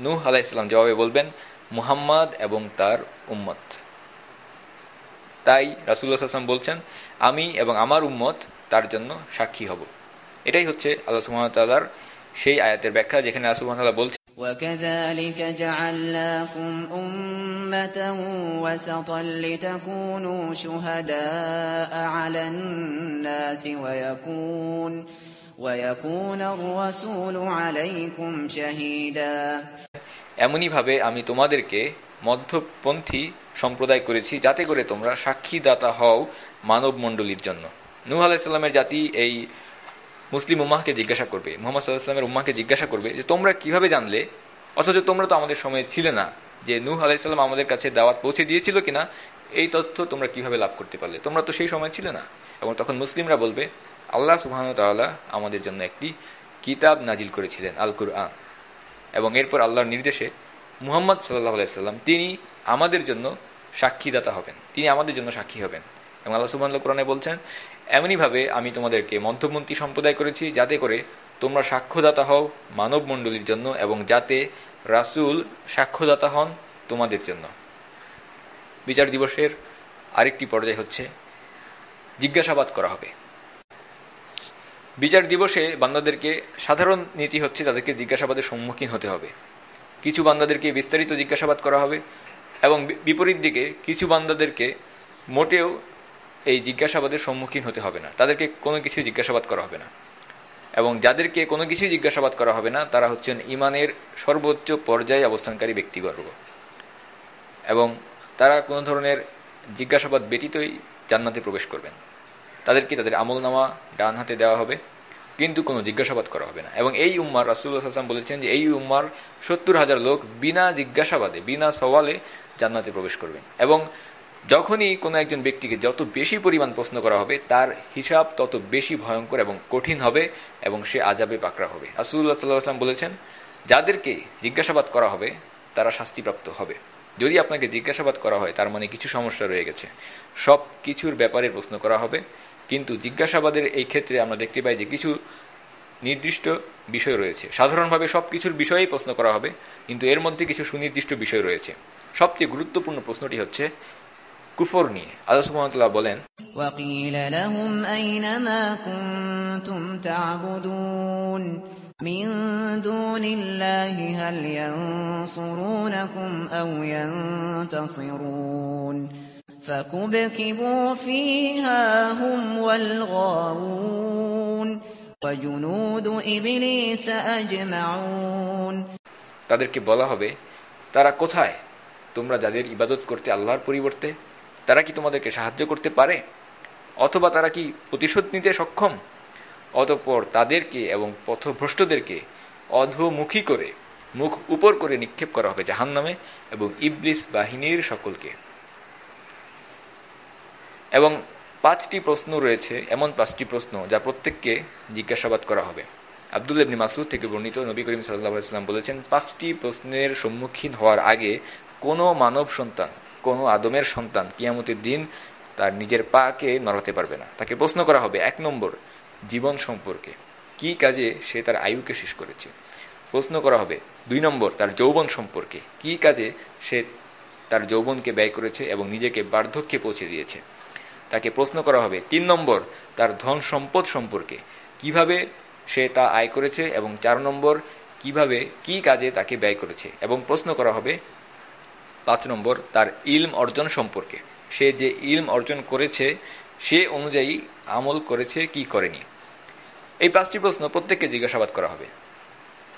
নূহ আলাইসাল্লাম জবাবে বলবেন মুহাম্মদ এবং তার উম্মত তাই রাসুল্লাহ আসলাম বলছেন আমি এবং আমার উম্মত তার জন্য সাক্ষী হব এটাই হচ্ছে আল্লাহ সুহামতাল্লাহর সেই আয়াতের ব্যাখ্যা যেখানে আল্লাহ সুহামতাল্লাহ বলছেন وكذلك جعلناكم أمة وسطا لتكونوا شهداء على الناس ويكون ويكون الرسول عليكم شهيدا এমনইভাবে আমি তোমাদেরকে মধ্যপন্থী সম্প্রদায় করেছি যাতে করে তোমরা সাক্ষীদাতা হও মানব মণ্ডলীর জন্য নূহ আলাইসাল্লামের জাতি এই মুসলিম উম্মাহকে জিজ্ঞাসা করবে মোহাম্মদ সাল্লাহামের উম্মাহকে জিজ্ঞাসা করবে যে তোমরা কিভাবে জানলে অথচ তোমরা তো আমাদের সময় ছিলে না যে নূহ আলাইসাল্লাম আমাদের কাছে দাওয়াত পৌঁছে দিয়েছিল কিনা এই তথ্য তোমরা কিভাবে লাভ করতে পারলে তোমরা তো সেই সময় ছিলে না এবং তখন মুসলিমরা বলবে আল্লাহ সুবাহন তাল্লাহ আমাদের জন্য একটি কিতাব নাজিল করেছিলেন আল কুরআন এবং এরপর আল্লাহর নির্দেশে মুহাম্মদ সাল্লাহ আলাইসাল্লাম তিনি আমাদের জন্য সাক্ষীদাতা হবেন। তিনি আমাদের জন্য সাক্ষী হবেন। এবং আল্লাহ সুবাহ কোরআনে বলছেন এমনইভাবে আমি তোমাদেরকে মধ্যমন্ত্রী সম্প্রদায় করেছি যাতে করে তোমরা সাক্ষ্যদাতা হও মানব মণ্ডলীর জন্য এবং যাতে রাসুল সাক্ষ্যদাতা হন তোমাদের জন্য। বিচার দিবসের আরেকটি পর্যায় হচ্ছে, জিজ্ঞাসাবাদ করা হবে। বিচার দিবসে বান্দাদেরকে সাধারণ নীতি হচ্ছে তাদেরকে জিজ্ঞাসাবাদের সম্মুখীন হতে হবে। কিছু বান্দাদেরকে বিস্তারিত জিজ্ঞাসাবাদ করা হবে এবং বিপরীত দিকে কিছু বান্দাদেরকে মোটেও এই জিজ্ঞাসাবাদের সম্মুখীন হতে হবে না। তাদেরকে কোনো কিছু জিজ্ঞাসাবাদ করা হবে না। এবং যাদেরকে কোনো কিছুই জিজ্ঞাসাবাদ করা হবে না, তারা হচ্ছেন ইমানের সর্বোচ্চ পর্যায়ে অবস্থানকারী ব্যক্তিবর্গ। এবং তারা কোনো ধরনের জিজ্ঞাসাবাদ ব্যতীতই জান্নাতে প্রবেশ করবেন। তাদেরকে তাদের আমল নামা ডান হাতে দেওয়া হবে। কিন্তু কোনো জিজ্ঞাসাবাদ করা হবে না। এবং এই উম্মার রাসুল্লাহ আসলাম বলেছেন যে এই উম্মার সত্তর হাজার লোক বিনা জিজ্ঞাসাবাদে, বিনা সওয়ালে জান্নাতে প্রবেশ করবেন এবং যখনই কোনো একজন ব্যক্তিকে যত বেশি পরিমাণ প্রশ্ন করা হবে, তার হিসাব তত বেশি ভয়ঙ্কর এবং কঠিন হবে এবং সে আজাবে পাকড়া হবে। রাসুল্লাহ সাল্লাহ আসলাম বলেছেন, যাদেরকে জিজ্ঞাসাবাদ করা হবে, তারা শাস্তিপ্রাপ্ত হবে। যদি আপনাকে জিজ্ঞাসাবাদ করা হয়, তার মানে কিছু সমস্যা রয়ে গেছে। সব কিছুর ব্যাপারে প্রশ্ন করা হবে। কিন্তু জিজ্ঞাসাবাদের এই ক্ষেত্রে আমরা দেখতে পাই যে কিছু নির্দিষ্ট বিষয় রয়েছে সাধারণভাবে সব কিছুর বিষয়েই প্রশ্ন করা হবে কিন্তু এর মধ্যে কিছু সুনির্দিষ্ট বিষয় রয়েছে সবচেয়ে গুরুত্বপূর্ণ প্রশ্নটি হচ্ছে কুফর নিয়ে আল্লাহ সুবহানাহু বলেন وقيل لهم أين ما كنتم تعبدون من دون الله هل ينصرونكم أو ينتصرون فكبكبوا فيها هم والغاوون وجنود إبليس أجمعون তাদেরকে বলা হবে তারা কোথায় তোমরা যাদের ইবাদত করতে আল্লাহর পরিবর্তে তারা কি তোমাদেরকে সাহায্য করতে পারে অথবা তারা কি প্রতিশোধ নিতে সক্ষম অতঃপর তাদেরকে এবং পথভ্রষ্টদেরকে অধমুখী করে মুখ উপর করে নিক্ষেপ করা হবে জাহান নামে এবং ইবলিস বাহিনীর সকলকে এবং পাঁচটি প্রশ্ন রয়েছে, এমন পাঁচটি প্রশ্ন যা প্রত্যেককে জিজ্ঞাসাবাদ করা হবে। আব্দুল ইবনি মাসুদ থেকে বর্ণিত নবী করিম সাল্লাহ ইসলাম বলেছেন, পাঁচটি প্রশ্নের সম্মুখীন হওয়ার আগে কোনো মানব সন্তান, কোনো আদমের সন্তান কিয়ামতের দিন তার নিজের পাকে নড়াতে পারবে না। তাকে প্রশ্ন করা হবে, এক নম্বর, জীবন সম্পর্কে। কি কাজে সে তার আয়ুকে শেষ করেছে? প্রশ্ন করা হবে, দুই নম্বর, তার যৌবন সম্পর্কে। কি কাজে সে তার যৌবনকে ব্যয় করেছে এবং নিজেকে বার্ধক্যে পৌঁছে দিয়েছে? তাকে প্রশ্ন করা হবে, তিন নম্বর, তার ধন সম্পদ সম্পর্কে। কীভাবে সে তা আয় করেছে এবং চার নম্বর, কীভাবে, কি কাজে তাকে ব্যয় করেছে? এবং প্রশ্ন করা হবে, পাঁচ নম্বর, তার ইলম অর্জন সম্পর্কে। সে যে ইলম অর্জন করেছে, সে অনুযায়ী আমল করেছে, কি করেনি? এই পাঁচটি প্রশ্ন প্রত্যেককে জিজ্ঞাসাবাদ করা হবে।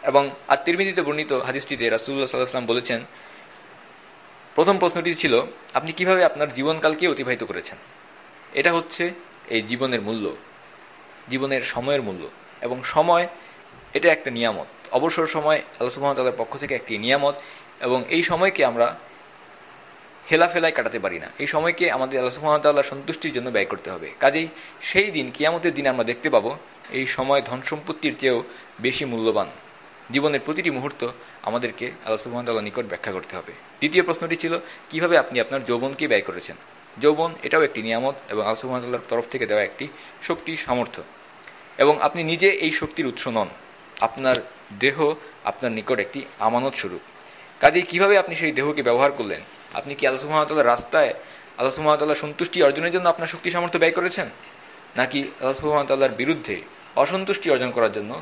এবং আর তিরমিদিতে বর্ণিত হাদিসটিতে রাসুল্লাহ সাল্লাহাম বলেছেন, প্রথম প্রশ্নটি ছিল, আপনি কীভাবে আপনার জীবনকালকে অতিবাহিত করেছেন? এটা হচ্ছে এই জীবনের মূল্য, জীবনের সময়ের মূল্য। এবং সময়, এটা একটা নিয়ামত। অবসর সময় আল্লাহ সুহামতাল্লার পক্ষ থেকে একটি নিয়ামত। এবং এই সময়কে আমরা হেলাফেলায় কাটাতে পারি না। এই সময়কে আমাদের আল্লাহ সুহামতাল্লাহ সন্তুষ্টির জন্য ব্যয় করতে হবে। কাজেই সেই দিন, কিয়ামতের দিন আমরা দেখতে পাবো, এই সময় ধন সম্পত্তির চেয়েও বেশি মূল্যবান। জীবনের প্রতিটি মুহূর্ত আমাদেরকে আল্লাহ সুহামতাল্লাহ নিকট ব্যাখ্যা করতে হবে। দ্বিতীয় প্রশ্নটি ছিল, কীভাবে আপনি আপনার যৌবনকে ব্যয় করেছেন? যৌবন, এটাও একটি নিয়ামত এবং আল্লাহ তরফ থেকে দেওয়া একটি শক্তি, সামর্থ্য। এবং আপনি নিজে এই শক্তির উৎস নন। আপনার দেহ আপনার নিকট একটি আমানত স্বরূপ। কাজে কীভাবে আপনি সেই দেহকে ব্যবহার করলেন? আপনি কি আল্লাহ রাস্তায় আল্লাহ সন্তুষ্টি অর্জনের জন্য আপনার শক্তি, সামর্থ্য ব্যয় করেছেন? নাকি আল্লাহ বিরুদ্ধে অসন্তুষ্টি অর্জন করার জন্য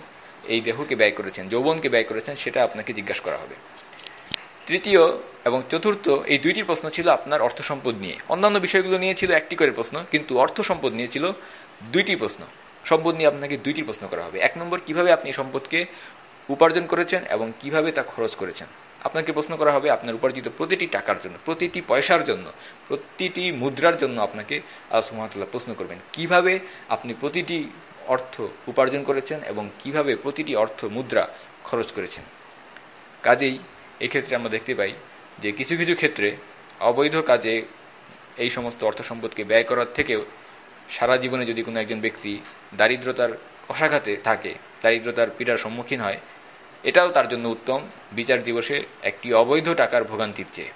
এই দেহকে ব্যয় করেছেন, যৌবনকে ব্যয় করেছেন, সেটা আপনাকে জিজ্ঞাসা করা হবে। তৃতীয় এবং চতুর্থ এই দুইটি প্রশ্ন ছিল আপনার অর্থ সম্পদ নিয়ে। অন্যান্য বিষয়গুলো নিয়ে ছিল একটি করে প্রশ্ন, কিন্তু অর্থ সম্পদ নিয়ে ছিল দুইটি প্রশ্ন। সম্পদ নিয়ে আপনাকে দুইটি প্রশ্ন করা হবে। এক নম্বর, কীভাবে আপনি সম্পদকে উপার্জন করেছেন এবং কীভাবে তা খরচ করেছেন? আপনাকে প্রশ্ন করা হবে আপনার উপার্জিত প্রতিটি টাকার জন্য, প্রতিটি পয়সার জন্য, প্রতিটি মুদ্রার জন্য আপনাকে আল্লাহ প্রশ্ন করবেন, কীভাবে আপনি প্রতিটি অর্থ উপার্জন করেছেন এবং কীভাবে প্রতিটি অর্থ মুদ্রা খরচ করেছেন? কাজেই এই ক্ষেত্রে আমরা দেখতে পাই যে কিছু কিছু ক্ষেত্রে অবৈধ কাজে এই সমস্ত অর্থ সম্পদকে ব্যয় করার থেকেও সারা জীবনে যদি কোনো একজন ব্যক্তি দারিদ্রতার অসাঘাতে থাকে, দারিদ্রতার পীড়ার সম্মুখীন হয়, এটাও তার জন্য উত্তম। বিচার দিবসে একটি অবৈধ টাকার ভোগান্তির চেয়ে।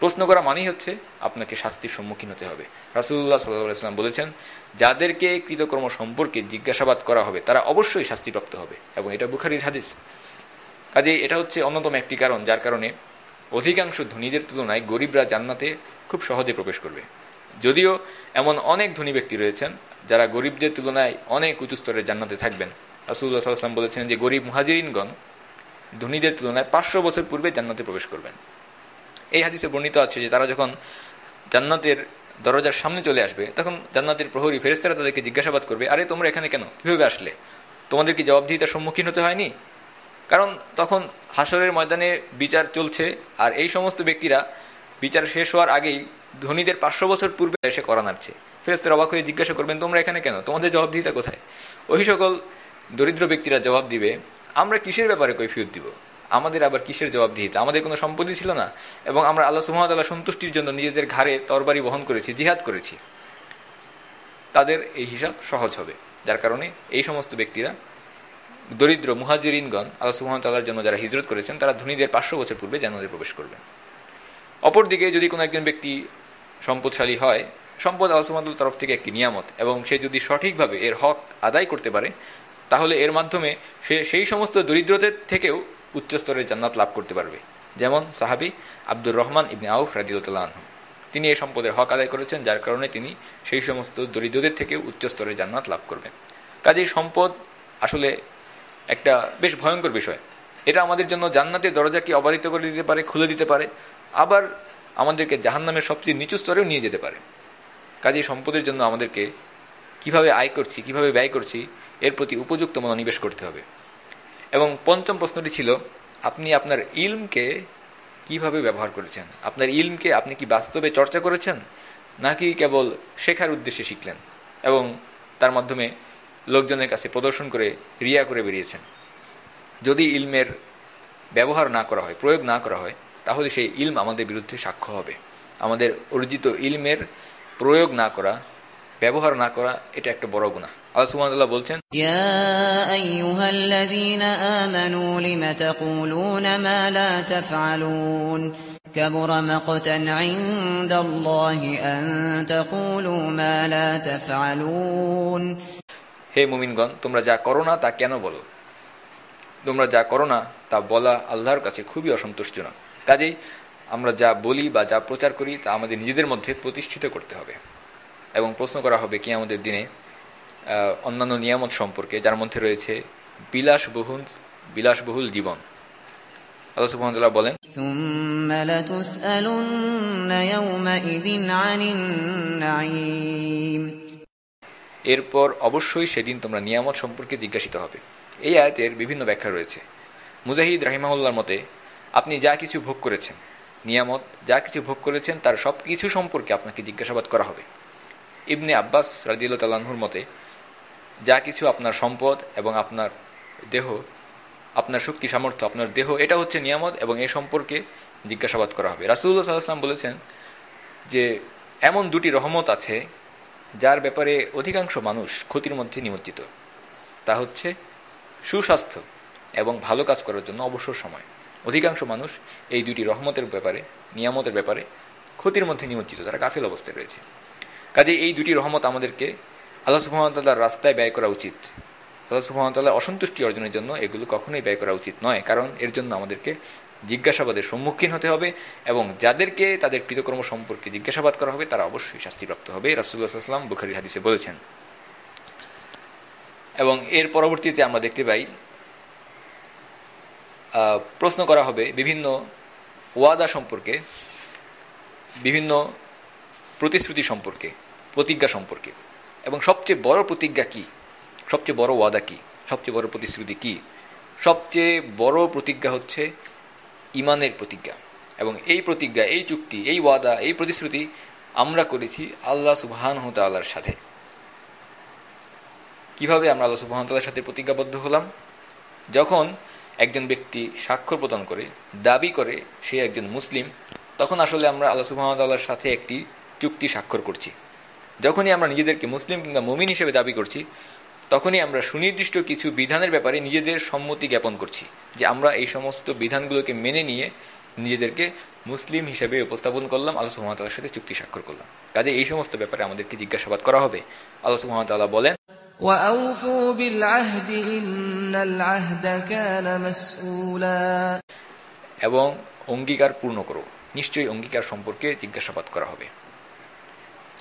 প্রশ্ন করা মানেই হচ্ছে আপনাকে শাস্তির সম্মুখীন হতে হবে। রাসুল্লাহ সাল্লাম বলেছেন, যাদেরকে কৃতকর্ম সম্পর্কে জিজ্ঞাসাবাদ করা হবে, তারা অবশ্যই শাস্তিপ্রাপ্ত হবে। এবং এটা বুখারির হাদিস। কাজে এটা হচ্ছে অন্যতম একটি কারণ, যার কারণে অধিকাংশ ধনীদের তুলনায় গরিবরা জান্নাতে খুব সহজে প্রবেশ করবে। যদিও এমন অনেক ধনী ব্যক্তি রয়েছেন যারা গরিবদের তুলনায় অনেক উঁচু স্তরের জান্নাতে থাকবেন। রাসুল্লাহ সাল্লাম বলেছেন যে, গরিব মুহাজিরিনগণ ধনীদের তুলনায় পাঁচশো বছর পূর্বে জান্নাতে প্রবেশ করবেন। এই হাদিসে বর্ণিত আছে যে, তারা যখন জান্নাতের দরজার সামনে চলে আসবে, তখন জান্নাতের প্রহরী ফেরেস্তারা তাদেরকে জিজ্ঞাসাবাদ করবে, আরে, তোমরা এখানে কেন? কীভাবে আসলে? তোমাদের কি জবাবদিহিতার সম্মুখীন হতে হয়নি? কারণ তখন হাসরের ময়দানে বিচার চলছে, আর এই সমস্ত ব্যক্তিরা বিচার শেষ হওয়ার আগেই ধনীদের পাঁচশো বছর পূর্বে এসে করা নাড়ছে। ফেরেস্তার অবাক হয়ে জিজ্ঞাসা করবেন, তোমরা এখানে কেন? তোমাদের জবাবদিহিতা কোথায়? ওই সকল দরিদ্র ব্যক্তিরা জবাব দিবে, আমরা কিসের ব্যাপারে কৈফিয়ত দিব? আমাদের আবার কিসের জবাবদিহিতা? আমাদের কোনো সম্পত্তি ছিল না, এবং আমরা আল্লাহ সুহামতাল্লাহ সন্তুষ্টির জন্য নিজেদের ঘাড়ে তরবারি বহন করেছি, জিহাদ করেছি। তাদের এই হিসাব সহজ হবে, যার কারণে এই সমস্ত ব্যক্তিরা দরিদ্র মুহাজিরিনগণ আল্লাহ সুহামতাল্লাহর জন্য যারা হিজরত করেছেন, তারা ধনীদের পাঁচশো বছর পূর্বে জানাতে প্রবেশ করবেন। অপরদিকে যদি কোনো একজন ব্যক্তি সম্পদশালী হয়, সম্পদ আল্লাহ তরফ থেকে একটি নিয়ামত এবং সে যদি সঠিকভাবে এর হক আদায় করতে পারে, তাহলে এর মাধ্যমে সে সেই সমস্ত দরিদ্রদের থেকেও উচ্চস্তরের জান্নাত লাভ করতে পারবে। যেমন সাহাবি আব্দুর রহমান ইবনে আউফ রাজিউল্লাহ তিনি এই সম্পদের হক আদায় করেছেন, যার কারণে তিনি সেই সমস্ত দরিদ্রদের থেকে উচ্চস্তরের জান্নাত লাভ করবেন। কাজেই সম্পদ আসলে একটা বেশ ভয়ঙ্কর বিষয়। এটা আমাদের জন্য জান্নাতের দরজাকে অবারিত করে দিতে পারে, খুলে দিতে পারে, আবার আমাদেরকে জাহান্নামের সবচেয়ে নিচু স্তরেও নিয়ে যেতে পারে। কাজে সম্পদের জন্য আমাদেরকে কীভাবে আয় করছি, কীভাবে ব্যয় করছি, এর প্রতি উপযুক্ত মনোনিবেশ করতে হবে। এবং পঞ্চম প্রশ্নটি ছিল, আপনি আপনার ইলমকে কীভাবে ব্যবহার করেছেন? আপনার ইলমকে আপনি কি বাস্তবে চর্চা করেছেন? নাকি কেবল শেখার উদ্দেশ্যে শিখলেন? এবং তার মাধ্যমে লোকজনের কাছে প্রদর্শন করে রিয়া করে বেরিয়েছেন যদি ইলমের ব্যবহার না করা হয় প্রয়োগ না করা হয় তাহলে সেই ইলম আমাদের বিরুদ্ধে সাক্ষ্য হবে আমাদের অর্জিত ইলমের প্রয়োগ না করা ব্যবহার না করা এটা একটা বড় গুণা আল্লাহ সুবহানাহু বলছেন يا أيها الذين آمنوا لم تقولون ما لا تفعلون كبر مقتا عند الله أن تقولوا ما لا تفعلون হে মুমিনগণ, তোমরা যা করো না তা কেন বলো? তোমরা যা করো না তা বলা আল্লাহর কাছে খুবই অসন্তুষ্টজনক কাজেই আমরা যা বলি বা যা প্রচার করি তা আমাদের নিজেদের মধ্যে প্রতিষ্ঠিত করতে হবে। এবং প্রশ্ন করা হবে কি আমাদের দিনে অন্যান্য নিয়ামত সম্পর্কে যার মধ্যে রয়েছে বিলাসবহুল বিলাসবহুল জীবন। আল্লাহ বলেন, ثم এরপর অবশ্যই সেদিন তোমরা নিয়ামত সম্পর্কে জিজ্ঞাসিত হবে। এই আয়াতের বিভিন্ন ব্যাখ্যা রয়েছে। মুজাহিদ রাহিমাহুল্লার মতে, আপনি যা কিছু ভোগ করেছেন, নিয়ামত, যা কিছু ভোগ করেছেন, তার সব কিছু সম্পর্কে আপনাকে জিজ্ঞাসাবাদ করা হবে। ইবনে আব্বাস রাজিউল্লাহ তাল্লাহুর মতে, যা কিছু আপনার সম্পদ এবং আপনার দেহ, আপনার শক্তি, সামর্থ্য, আপনার দেহ, এটা হচ্ছে নিয়ামত এবং এ সম্পর্কে জিজ্ঞাসাবাদ করা হবে। রাসুল্লাহ সাল্লাহাম বলেছেন যে, এমন দুটি রহমত আছে যার ব্যাপারে অধিকাংশ মানুষ ক্ষতির মধ্যে নিমজ্জিত। তা হচ্ছে সুস্বাস্থ্য এবং ভালো কাজ করার জন্য অবসর সময়। অধিকাংশ মানুষ এই দুটি রহমতের ব্যাপারে, নিয়ামতের ব্যাপারে ক্ষতির মধ্যে নিমজ্জিত। তারা গাফিল অবস্থায় রয়েছে। কাজে এই দুটি রহমত আমাদেরকে আল্লাহ সুহামতাল্লাহর রাস্তায় ব্যয় করা উচিত। আল্লাহ সুহামতাল্লাহ অসন্তুষ্টি অর্জনের জন্য এগুলো কখনোই ব্যয় করা উচিত নয়। কারণ এর জন্য আমাদেরকে জিজ্ঞাসাবাদের সম্মুখীন হতে হবে এবং যাদেরকে তাদের কৃতকর্ম সম্পর্কে জিজ্ঞাসাবাদ করা হবে, তারা অবশ্যই শাস্তিপ্রাপ্ত হবে। রাসুল্লাহাম বুখারি হাদিসে বলেছেন। এবং এর পরবর্তীতে আমরা দেখতে পাই প্রশ্ন করা হবে বিভিন্ন ওয়াদা সম্পর্কে, বিভিন্ন প্রতিশ্রুতি সম্পর্কে, প্রতিজ্ঞা সম্পর্কে। এবং সবচেয়ে বড় প্রতিজ্ঞা কি? সবচেয়ে বড় ওয়াদা কি? সবচেয়ে বড় প্রতিশ্রুতি কি? সবচেয়ে বড় প্রতিজ্ঞা হচ্ছে ইমানের প্রতিজ্ঞা। এবং এই প্রতিজ্ঞা, এই চুক্তি, এই ওয়াদা, এই প্রতিশ্রুতি আমরা করেছি আল্লাহ সুবাহান আল্লাহর সাথে। কীভাবে আমরা আল্লাহ সুবাহতাল্লার সাথে প্রতিজ্ঞাবদ্ধ হলাম? যখন একজন ব্যক্তি স্বাক্ষর প্রদান করে, দাবি করে সে একজন মুসলিম, তখন আসলে আমরা আল্লাহ সুবাহতাল্লাহর সাথে একটি চুক্তি স্বাক্ষর করছি। যখনই আমরা নিজেদেরকে মুসলিম কিংবা মুমিন হিসেবে দাবি করছি তখনই আমরা সুনির্দিষ্ট কিছু বিধানের ব্যাপারে নিজেদের সম্মতি জ্ঞাপন করছি যে আমরা এই সমস্ত বিধানগুলোকে মেনে নিয়ে নিজেদেরকে মুসলিম হিসেবে উপস্থাপন করলাম আল্লাহ মহামতালার সাথে চুক্তি স্বাক্ষর করলাম। কাজে এই সমস্ত ব্যাপারে আমাদেরকে জিজ্ঞাসাবাদ করা হবে। আল্লাহ সুহামতাল্লাহ বলেন এবং অঙ্গীকার পূর্ণ করো। নিশ্চয়ই অঙ্গীকার সম্পর্কে জিজ্ঞাসাবাদ করা হবে।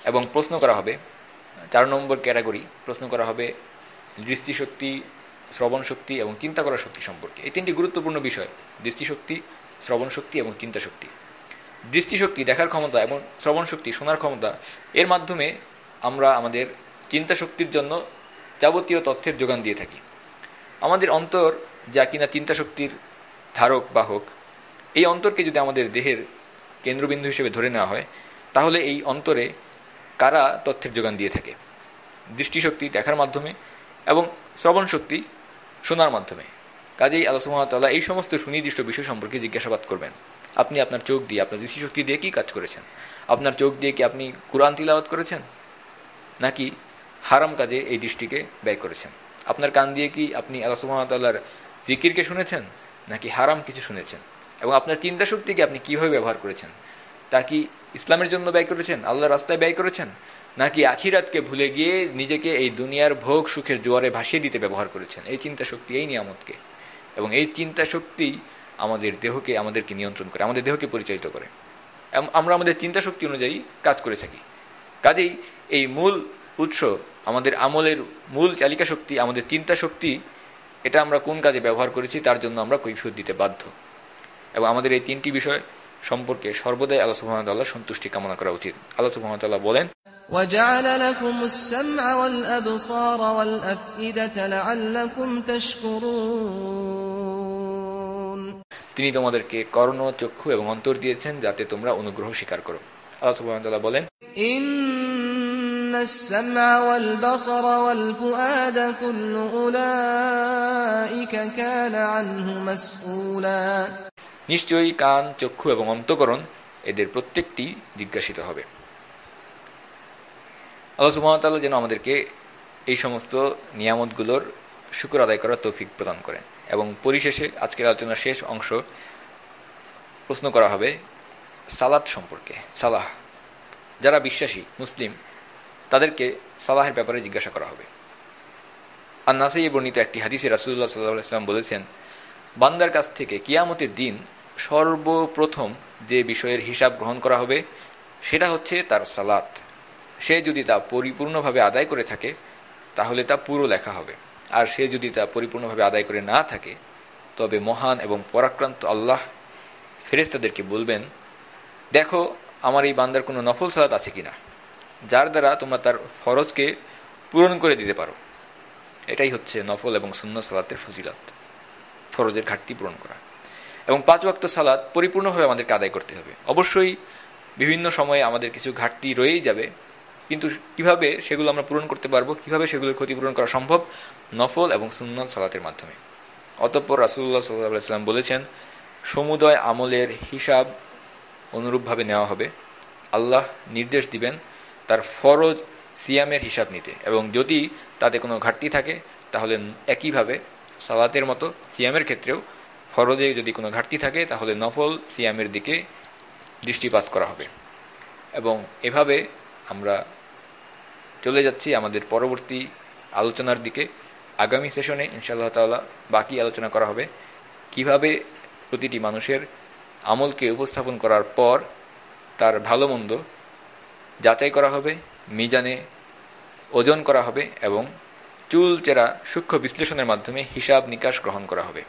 এবং প্রশ্ন করা হবে চার নম্বর ক্যাটাগরি প্রশ্ন করা হবে দৃষ্টিশক্তি শ্রবণ শক্তি এবং চিন্তা করার শক্তি সম্পর্কে। এই তিনটি গুরুত্বপূর্ণ বিষয়, দৃষ্টিশক্তি শ্রবণ শক্তি এবং চিন্তা শক্তি দৃষ্টিশক্তি দেখার ক্ষমতা এবং শ্রবণ শক্তি শোনার ক্ষমতা, এর মাধ্যমে আমরা আমাদের চিন্তা শক্তির জন্য যাবতীয় তথ্যের যোগান দিয়ে থাকি। আমাদের অন্তর যা কিনা চিন্তা শক্তির ধারক বাহক এই অন্তরকে যদি আমাদের দেহের কেন্দ্রবিন্দু হিসেবে ধরে নেওয়া হয়, তাহলে এই অন্তরে কারা তথ্যের যোগান দিয়ে থাকে? দৃষ্টিশক্তি দেখার মাধ্যমে এবং শ্রবণ শক্তি শোনার মাধ্যমে। কাজেই আল্লাহ সুহামতাল্লাহ এই সমস্ত সুনির্দিষ্ট বিষয় সম্পর্কে জিজ্ঞাসাবাদ করবেন। আপনি আপনার চোখ দিয়ে আপনার দৃষ্টিশক্তি দিয়ে কি কাজ করেছেন? আপনার চোখ দিয়ে কি আপনি কোরআন তিলাওয়াত করেছেন? নাকি হারাম কাজে এই দৃষ্টিকে ব্যয় করেছেন? আপনার কান দিয়ে কি আপনি আল্লাহ সুহামতাল্লাহর জিকিরকে শুনেছেন? নাকি হারাম কিছু শুনেছেন? এবং আপনার চিন্তা শক্তিকে আপনি কীভাবে ব্যবহার করেছেন? তা কি ইসলামের জন্য ব্যয় করেছেন? আল্লাহ রাস্তায় ব্যয় করেছেন? নাকি আখিরাতকে ভুলে গিয়ে নিজেকে এই দুনিয়ার ভোগ সুখের জোয়ারে ভাসিয়ে দিতে ব্যবহার করেছেন? এই চিন্তা শক্তি এই নিয়ামতকে। এবং এই চিন্তা শক্তি আমাদের দেহকে, আমাদেরকে নিয়ন্ত্রণ করে, আমাদের দেহকে পরিচালিত করে। আমরা আমাদের চিন্তা শক্তি অনুযায়ী কাজ করে থাকি। কাজেই এই মূল উৎস, আমাদের আমলের মূল চালিকা শক্তি, আমাদের চিন্তা শক্তি এটা আমরা কোন কাজে ব্যবহার করেছি তার জন্য আমরা কৈফিয়ত দিতে বাধ্য। এবং আমাদের এই তিনটি বিষয় সম্পর্কে সর্বদাই আল্লাহ সুহামতাল্লাহ সন্তুষ্টি কামনা করা উচিত। আল্লাহ সুহামতাল্লাহ বলেন وجعل لكم السمع والأبصار والأفئدة لعلكم تشكرون তিনি তোমাদেরকে কর্ণ চক্ষু এবং অন্তর দিয়েছেন যাতে তোমরা অনুগ্রহ স্বীকার করো আল্লাহ সুহামতাল্লাহ বলেন إن السمع والبصر والفؤاد كل أولئك كان عنه مسؤولا নিশ্চয়ই কান চক্ষু এবং অন্তকরণ এদের প্রত্যেকটি জিজ্ঞাসিত হবে আল্লাহ সুহামতাল্লাহ যেন আমাদেরকে এই সমস্ত নিয়ামতগুলোর শুকুর আদায় করার তৌফিক প্রদান করেন। এবং পরিশেষে আজকের আলোচনার শেষ অংশ প্রশ্ন করা হবে সালাত সম্পর্কে, সালাহ। যারা বিশ্বাসী, মুসলিম, তাদেরকে সালাহের ব্যাপারে জিজ্ঞাসা করা হবে। আর নাসাই বর্ণিত একটি হাদিসে রাসুল্লাহ সাল্লাহ ইসলাম বলেছেন, বান্দার কাছ থেকে কিয়ামতের দিন সর্বপ্রথম যে বিষয়ের হিসাব গ্রহণ করা হবে, সেটা হচ্ছে তার সালাত। সে যদি তা পরিপূর্ণভাবে আদায় করে থাকে, তাহলে তা পুরো লেখা হবে। আর সে যদি তা পরিপূর্ণভাবে আদায় করে না থাকে, তবে মহান এবং পরাক্রান্ত আল্লাহ ফেরেস্তাদেরকে বলবেন, দেখো, আমার এই বান্দার কোনো নফল সালাত আছে কিনা, যার দ্বারা তোমরা তার ফরজকে পূরণ করে দিতে পারো। এটাই হচ্ছে নফল এবং সুন্নত সালাতের ফজিলত, ফরজের ঘাটতি পূরণ করা। এবং পাঁচ ওয়াক্ত সালাদ পরিপূর্ণভাবে আমাদেরকে আদায় করতে হবে। অবশ্যই বিভিন্ন সময়ে আমাদের কিছু ঘাটতি রয়েই যাবে কিন্তু কীভাবে সেগুলো আমরা পূরণ করতে পারব, কীভাবে সেগুলোর ক্ষতিপূরণ করা সম্ভব? নফল এবং সুন্নত সালাতের মাধ্যমে। অতঃপর রাসুল্লাহ সাল্লাহ সাল্লাম বলেছেন, সমুদয় আমলের হিসাব অনুরূপভাবে নেওয়া হবে। আল্লাহ নির্দেশ দিবেন তার ফরজ সিয়ামের হিসাব নিতে এবং যদি তাতে কোনো ঘাটতি থাকে, তাহলে একইভাবে সালাতের মতো সিয়ামের ক্ষেত্রেও ফরজে যদি কোনো ঘাটতি থাকে, তাহলে নফল সিয়ামের দিকে দৃষ্টিপাত করা হবে। এবং এভাবে আমরা চলে যাচ্ছি আমাদের পরবর্তী আলোচনার দিকে। আগামী সেশনে ইনশাআল্লাহ তাআলা বাকি আলোচনা করা হবে। কীভাবে প্রতিটি মানুষের আমলকে উপস্থাপন করার পর তার ভালো মন্দ যাচাই করা হবে, মিজানে ওজন করা হবে এবং চুল চেরা সূক্ষ্ম বিশ্লেষণের মাধ্যমে হিসাব নিকাশ গ্রহণ করা হবে।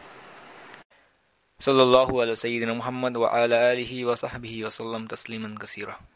সাল্লাল্লাহু আলা সাইয়্যিদিনা মুহাম্মদ ওয়া আলা আলিহি ওয়া সাহবিহি ওয়া সাল্লাম তাসলিমান কাসীরা।